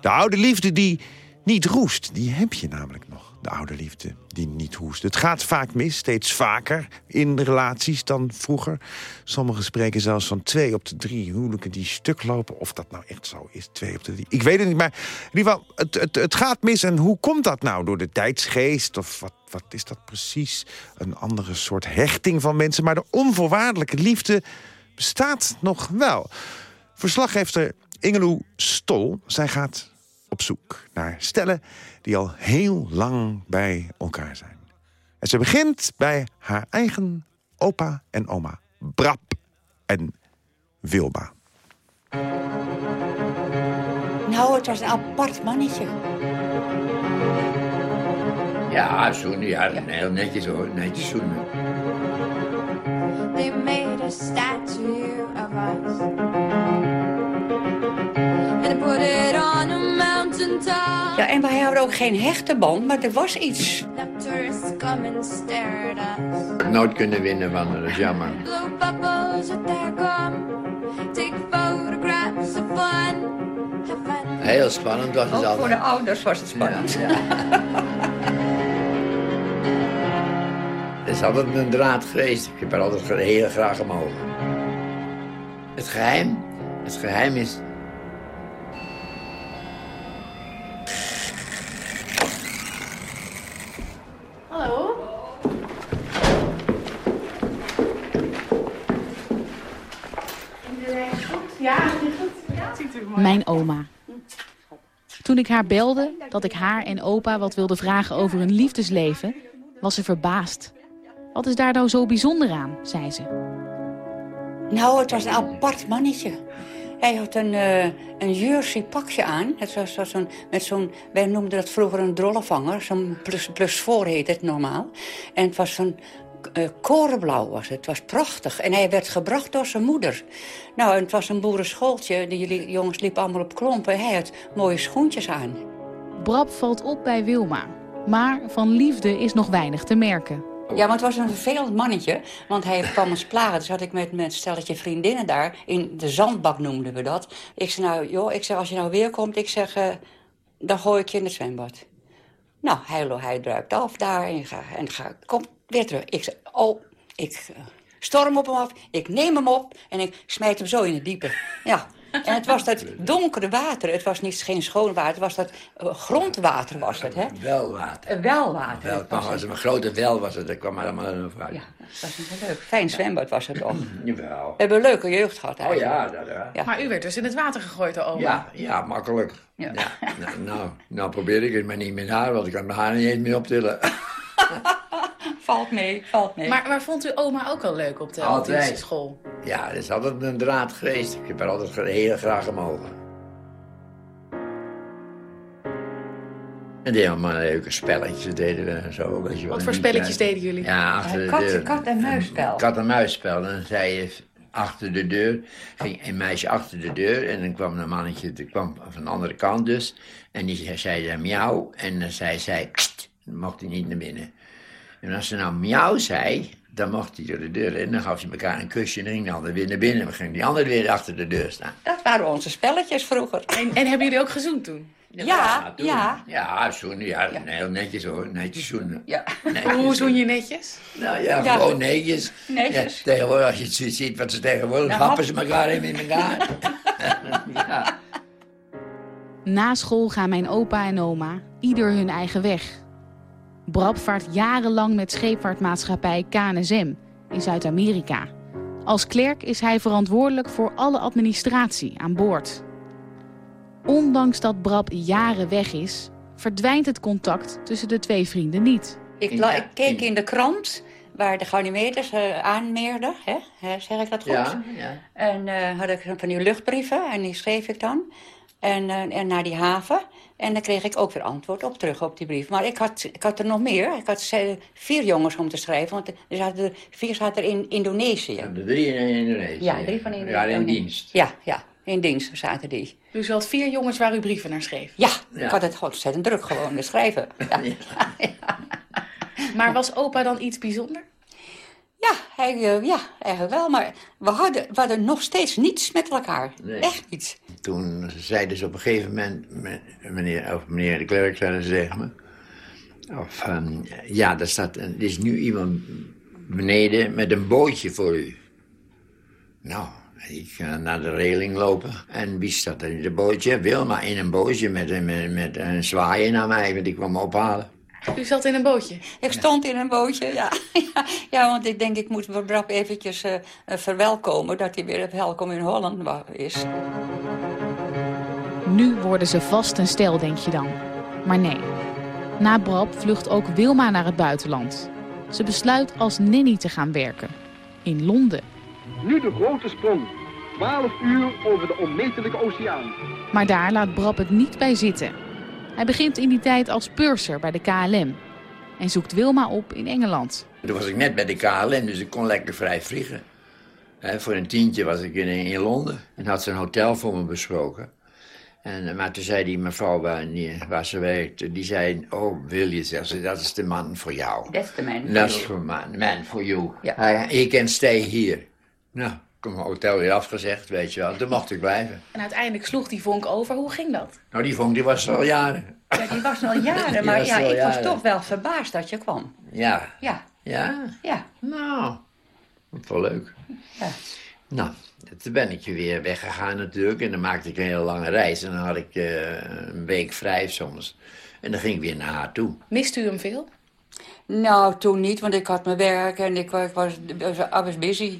De oude liefde die niet roest, die heb je namelijk nog. De oude liefde die niet hoest. Het gaat vaak mis, steeds vaker in relaties dan vroeger. Sommigen spreken zelfs van twee op de drie huwelijken die stuk lopen. Of dat nou echt zo is, twee op de drie. Ik weet het niet, maar in ieder geval, het, het, het gaat mis. En hoe komt dat nou? Door de tijdsgeest? Of wat, wat is dat precies? Een andere soort hechting van mensen. Maar de onvoorwaardelijke liefde bestaat nog wel. Verslaggever Ingeloe Stol, zij gaat op zoek naar stellen die al heel lang bij elkaar zijn. En ze begint bij haar eigen opa en oma, Brap en Wilma. Nou, het was een apart mannetje. Ja, zoenen, ja, heel netjes hoor, netjes zoenen. They made a statue of us Ja, en wij hadden ook geen hechte band, maar er was iets. Nooit kunnen winnen van haar, dat is jammer. Heel spannend was het Ook voor altijd. de ouders was het spannend. Het is altijd een draad geweest. Ik heb er altijd heel graag gemogen. Het geheim, het geheim is... Hallo? Goed? Ja, goed. Ja, ziet er mooi Mijn oma. Toen ik haar belde dat ik haar en opa wat wilde vragen over hun liefdesleven, was ze verbaasd. Wat is daar nou zo bijzonder aan, zei ze. Nou, het was een apart mannetje. Hij had een, eh een jersey pakje aan. Het was, was met zo'n, wij noemden dat vroeger een drollevanger. Zo'n plus, plus voor heet het normaal. En het was zo'n korenblauw was het. Was prachtig. En hij werd gebracht door zijn moeder. Nou, en het was een boerenschooltje. Die jongens liepen allemaal op klompen. Hij had mooie schoentjes aan. Brab valt op bij Wilma. Maar van liefde is nog weinig te merken. Ja, maar het was een vervelend mannetje. Want hij kwam ons plagen. Dus had ik met, met een stelletje vriendinnen daar. In de zandbak noemden we dat. Ik zei, nou, joh, ik zeg, als je nou weer komt, ik zeg, eh, dan gooi ik je in het zwembad. Nou, hij, hij druipt af daar en, ga, en ga, kom weer terug. Ik zeg, oh, ik eh, storm op hem af, ik neem hem op en ik smijt hem zo in het diepe. Ja, en het was dat donkere water. Het was niet geen schoon water, het was dat eh, grondwater was het, hè? Welwater. Welwater. Wel, het was het. een grote wel was het, dat kwam er allemaal over uit. Ja, dat was niet leuk. Fijn zwembad was het toch? We Jawel. hebben een leuke jeugd gehad Oh eigenlijk. ja, dat, ja. Ja. Maar u werd dus in het water gegooid door oma. Ja, ja, makkelijk. Ja. Nou, nou, nou probeer ik het maar niet met haar, want ik kan mijn haar niet eens meer optillen. Valt mee, valt mee. Maar, maar vond u oma ook al leuk op de Altijd. School? Ja, dat is altijd een draad geweest. Ik heb er altijd heel graag gemogen. En deden allemaal leuke spelletjes deden we en zo. Weet je wel. Wat voor die spelletjes deden jullie? Ja, achter de kat, deur. kat en muisspel. Kat en muisspel. Dan zei je achter de deur, ging een meisje achter de deur en dan kwam een mannetje, die kwam van de andere kant dus. En die zei dan miauw en dan zei zij, "Kst," dan mocht hij niet naar binnen. En als ze nou miauw zei, dan mocht hij door de deur in. Dan gaf ze elkaar een kusje en dan ging de ander weer naar binnen. En dan ging die ander weer achter de deur staan. Dat waren onze spelletjes vroeger. En, en hebben jullie ook gezoend toen? Ja, toen. ja. Ja, zoenen, ja, heel netjes hoor, netjes zoenen. Ja. Hoe zoen je netjes? Nou ja, Ja. gewoon netjes. Netjes. Ja, tegenwoordig, als je het zo ziet wat ze tegenwoordig, Ja, happen hap- ze elkaar even in elkaar. ja. Na school gaan mijn opa en oma ieder hun eigen weg. Brab vaart jarenlang met scheepvaartmaatschappij KNSM in Zuid-Amerika. Als klerk is hij verantwoordelijk voor alle administratie aan boord. Ondanks dat Brab jaren weg is, verdwijnt het contact tussen de twee vrienden niet. Ik, la- ik keek in de krant waar de Ganymedes eh aanmeerden, hè? Hè, zeg ik dat goed? Ja, ja. En eh, had ik van die luchtbrieven en die schreef ik dan. En, eh, en naar die haven. En dan kreeg ik ook weer antwoord op terug op die brief. Maar ik had, ik had er nog meer. Ik had ze- vier jongens om te schrijven. Want er zaten er, vier zaten er in Indonesië. De drie in Indonesië. Ja, drie van Indonesië. Ja, in dienst. Ja, ja, in dienst zaten die. Dus u had vier jongens waar u brieven naar schreef. Ja, Ja. ik had het ontzettend druk gewoon te schrijven. Ja, Maar was opa dan iets bijzonder? Ja, hij, eh, ja eigenlijk wel. Maar we hadden, we hadden nog steeds niets met elkaar. Nee. Echt niet. Toen zeiden ze op een gegeven moment, me- meneer, of meneer de klerk zeiden ze tegen me. Of, ehm, ja, er, staat, er is nu iemand beneden met een bootje voor u. Nou, ik ga naar de reling lopen. En wie staat er in het bootje? Wilma in een bootje met, een- met, met een zwaaien naar mij, want ik kwam me ophalen. U zat in een bootje. Ik stond in een bootje, ja. ja, want ik denk, ik moet Brab eventjes eh, eh, verwelkomen... dat hij weer welkom in Holland is. Nu worden ze vast een stel, denk je dan. Maar nee. Na Brab vlucht ook Wilma naar het buitenland. Ze besluit als nanny te gaan werken. In Londen. Nu de grote sprong. 12 uur over de onmetelijke oceaan. Maar daar laat Brab het niet bij zitten. Hij begint in die tijd als purser bij de KLM. En zoekt Wilma op in Engeland. Toen was ik net bij de KLM, dus ik kon lekker vrij vliegen. Hè, voor een tientje was ik in, in Londen en had ze een hotel voor me besproken. En, eh, maar toen zei die mevrouw waar, ze werkte, die zei... Oh, wil je, zegt ze, dat is de man voor jou. That's the man for Dat is you. voor man, man for you. Ja. Hij- He can stay here. Nou, heb mijn hotel weer afgezegd, weet je wel. Toen mocht ik blijven. En uiteindelijk sloeg die vonk over. Hoe ging dat? Nou, die vond die was er al jaren. Ja, die was al jaren, Die maar was ja, al ik was toch wel verbaasd dat je kwam. Ja. Ja, Ja? ja. Nou, vond wel leuk. Ja. Nou, toen ben ik weer weggegaan natuurlijk. En dan maakte ik een hele lange reis. En dan had ik eh, een week vrij soms. En dan ging ik weer naar haar toe. Mist u hem veel? Nou, toen niet, want ik had mijn werk en ik, wa- ik was, I was busy.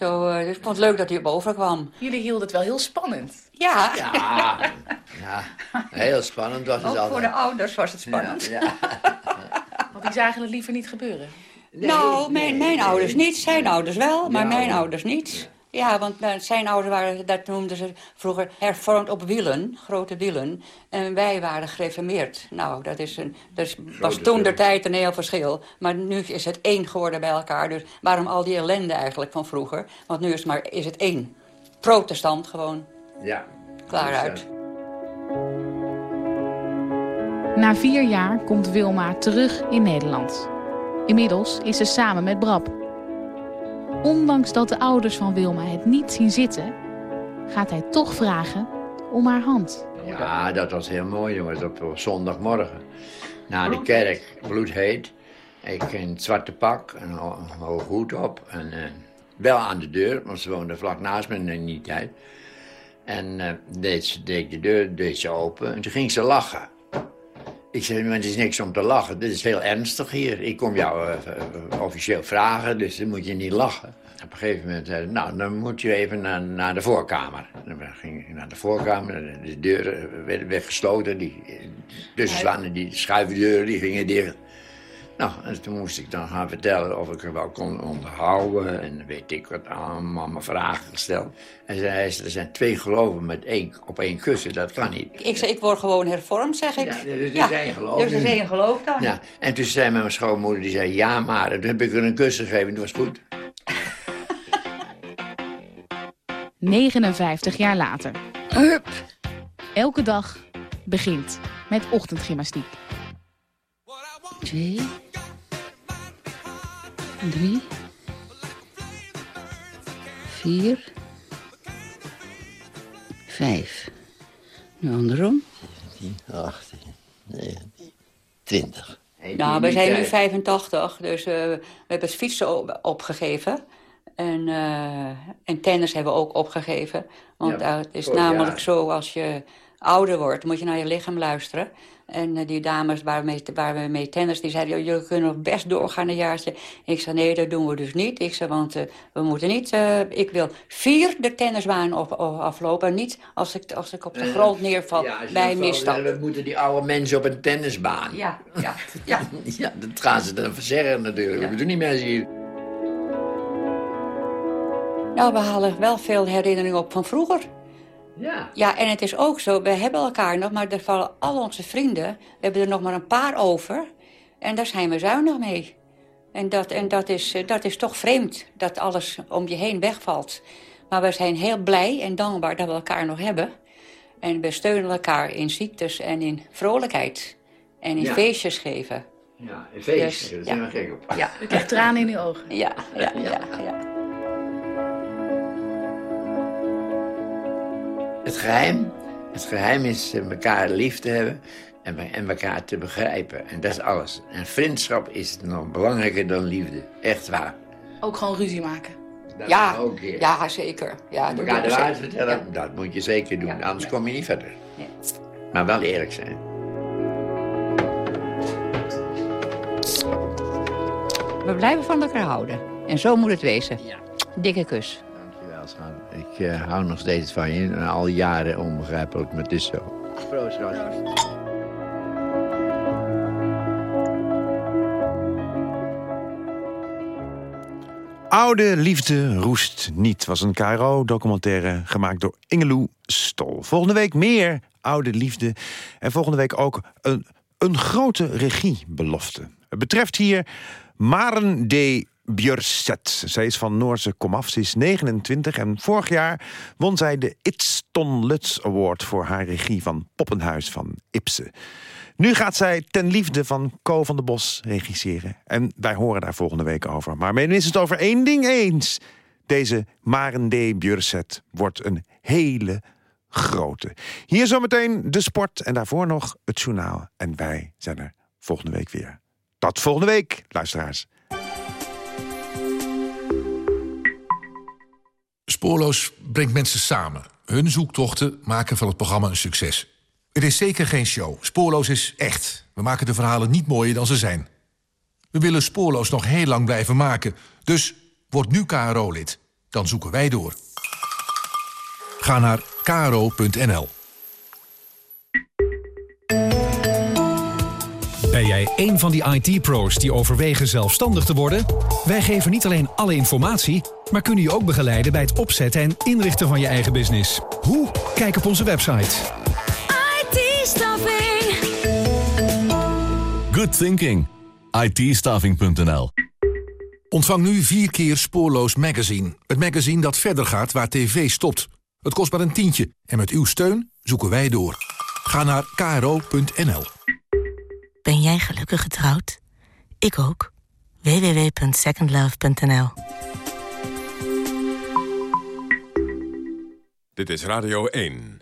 Zo, eh, dus ik vond het leuk dat hij op over kwam. Jullie hielden het wel heel spannend. Ja, Ja, ja heel spannend was het ook voor altijd. de ouders was het spannend. Ja, ja. Want die zagen het liever niet gebeuren. nou, mijn, mijn ouders niet, zijn ouders wel, maar Ja, mijn ouders niet. Ja, want eh, zijn ouders waren, dat noemden ze vroeger hervormd op wielen, grote wielen. En wij waren gereformeerd. Nou, dat, is een, dat is- was toen de tijd een heel verschil. Maar nu is het één geworden bij elkaar. Dus waarom al die ellende eigenlijk van vroeger? Want nu is, het maar, is het één. Protestant gewoon. Ja. Klaar uit. Na vier jaar komt Wilma terug in Nederland. Inmiddels is ze samen met Brab. Ondanks dat de ouders van Wilma het niet zien zitten... gaat hij toch vragen om haar hand. Ja, dat was heel mooi, jongens, op zondagmorgen. Na de kerk, bloedheet. Ik in het zwarte pak, een, ho- een hoge hoed op. En eh, wel aan de deur, want ze woonde vlak naast me in die tijd. En eh, deed, ze, deed de deur deed ze open en toen ging ze lachen. Ik zei, maar het is niks om te lachen. Dit is heel ernstig hier. Ik kom jou eh, eh, officieel vragen, dus dan moet je niet lachen. Op een gegeven moment zei ze, nou, dan moet je even naar, naar de voorkamer. Dan ging ik naar de voorkamer. De deuren werden, werden gesloten. Die eh, die schuifdeuren die gingen dicht. Nou, en toen moest ik dan gaan vertellen of ik er wel kon onderhouden. En weet ik wat, allemaal vragen gesteld. En zei ze, er zijn twee geloven met één, op één kussen. Dat kan niet. Ik zei, ik word gewoon hervormd, zeg ik. Ja, dus er is één geloof. Dus er is één geloof dan. Ja, en toen zei mijn schoonmoeder, die zei ja maar. En toen heb ik er een kus gegeven, dat was goed. 59 jaar later. Elke dag begint met ochtendgymnastiek. Twee. Drie. Vier. Vijf. Nu andersom. 18, 19, 20. Nou, we zijn nu 85, dus eh, we hebben het fietsen op- opgegeven. En, eh, en tennis hebben we ook opgegeven. Want Ja, eh, het is namelijk jaar. zo, als je ouder wordt, moet je naar je lichaam luisteren. En eh, die dames waar we, mee, waar we mee tennis, die zeiden... "Joh, jullie kunnen nog best doorgaan een jaartje. Ik zei, nee, dat doen we dus niet. Ik zei, want eh, we moeten niet... eh, ik wil vier de tennisbaan op, op- aflopen. En niet als ik, als ik op de grond neerval Ja, bij dan misstap. valt, We moeten die oude mensen op een tennisbaan. Ja, ja, ja. ja, dat gaan ze dan verzeggen natuurlijk. We doen niet mensen hier. Nou, we halen wel veel herinneringen op van vroeger. Ja. Ja, en het is ook zo, we hebben elkaar nog, maar er vallen al onze vrienden. We hebben er nog maar een paar over. En daar zijn we zuinig mee. En dat, en dat, is, eh, dat is toch vreemd, dat alles om je heen wegvalt. Maar we zijn heel blij en dankbaar dat we elkaar nog hebben. En we steunen elkaar in ziektes en in vrolijkheid. En in Ja. feestjes geven. Ja, een feest. Dus, daar zijn ja. we gek op. Ja. U krijgt tranen in uw ogen. Ja, ja, ja. ja. Het geheim, het geheim is eh, elkaar lief te hebben en, elkaar te begrijpen. En dat is alles. En vriendschap is nog belangrijker dan liefde. Echt waar. Ook gewoon ruzie maken. Dat Ja, ook, ja. ja, zeker. Ja, dat elkaar doen de waarheid vertellen, dat moet je zeker doen. Anders kom je niet verder. Ja. Maar wel eerlijk zijn. We blijven van elkaar houden. En zo moet het wezen. Dikke kus. Hou nog steeds van je. En al jaren onbegrijpelijk, maar het is zo. Proost. Oude Liefde Roest Niet was een KRO-documentaire gemaakt door Ingeloe Stol. Volgende week meer Oude Liefde en volgende week ook een, een grote regiebelofte. Het betreft hier Maren D. Björset. Zij is van Noorse komaf, ze is 29 en vorig jaar won zij de Itzton Lutz Award voor haar regie van Poppenhuis van Ibsen. Nu gaat zij ten liefde van Co van der Bos regisseren. En wij horen daar volgende week over. Maar men is het over één ding eens. Deze Maren D. Björset wordt een hele grote. Hier zometeen de sport en daarvoor nog het journaal. En wij zijn er volgende week weer. Tot volgende week, luisteraars. Spoorloos brengt mensen samen. Hun zoektochten maken van het programma een succes. Het is zeker geen show. Spoorloos is echt. We maken de verhalen niet mooier dan ze zijn. We willen Spoorloos nog heel lang blijven maken. Dus word nu KRO-lid. Dan zoeken wij door. Ga naar kro.nl Ben jij een van die IT-pro's die overwegen zelfstandig te worden? Wij geven niet alleen alle informatie, maar kunnen je ook begeleiden bij het opzetten en inrichten van je eigen business. Hoe? Kijk op onze website. IT-staffing. Good thinking. itstaffing.nl Ontvang nu vier keer Spoorloos Magazine. Het magazine dat verder gaat waar tv stopt. Het kost maar een tientje en met uw steun zoeken wij door. Ga naar kro.nl. Ben jij gelukkig getrouwd? Ik ook. www.secondlove.nl Dit is Radio 1.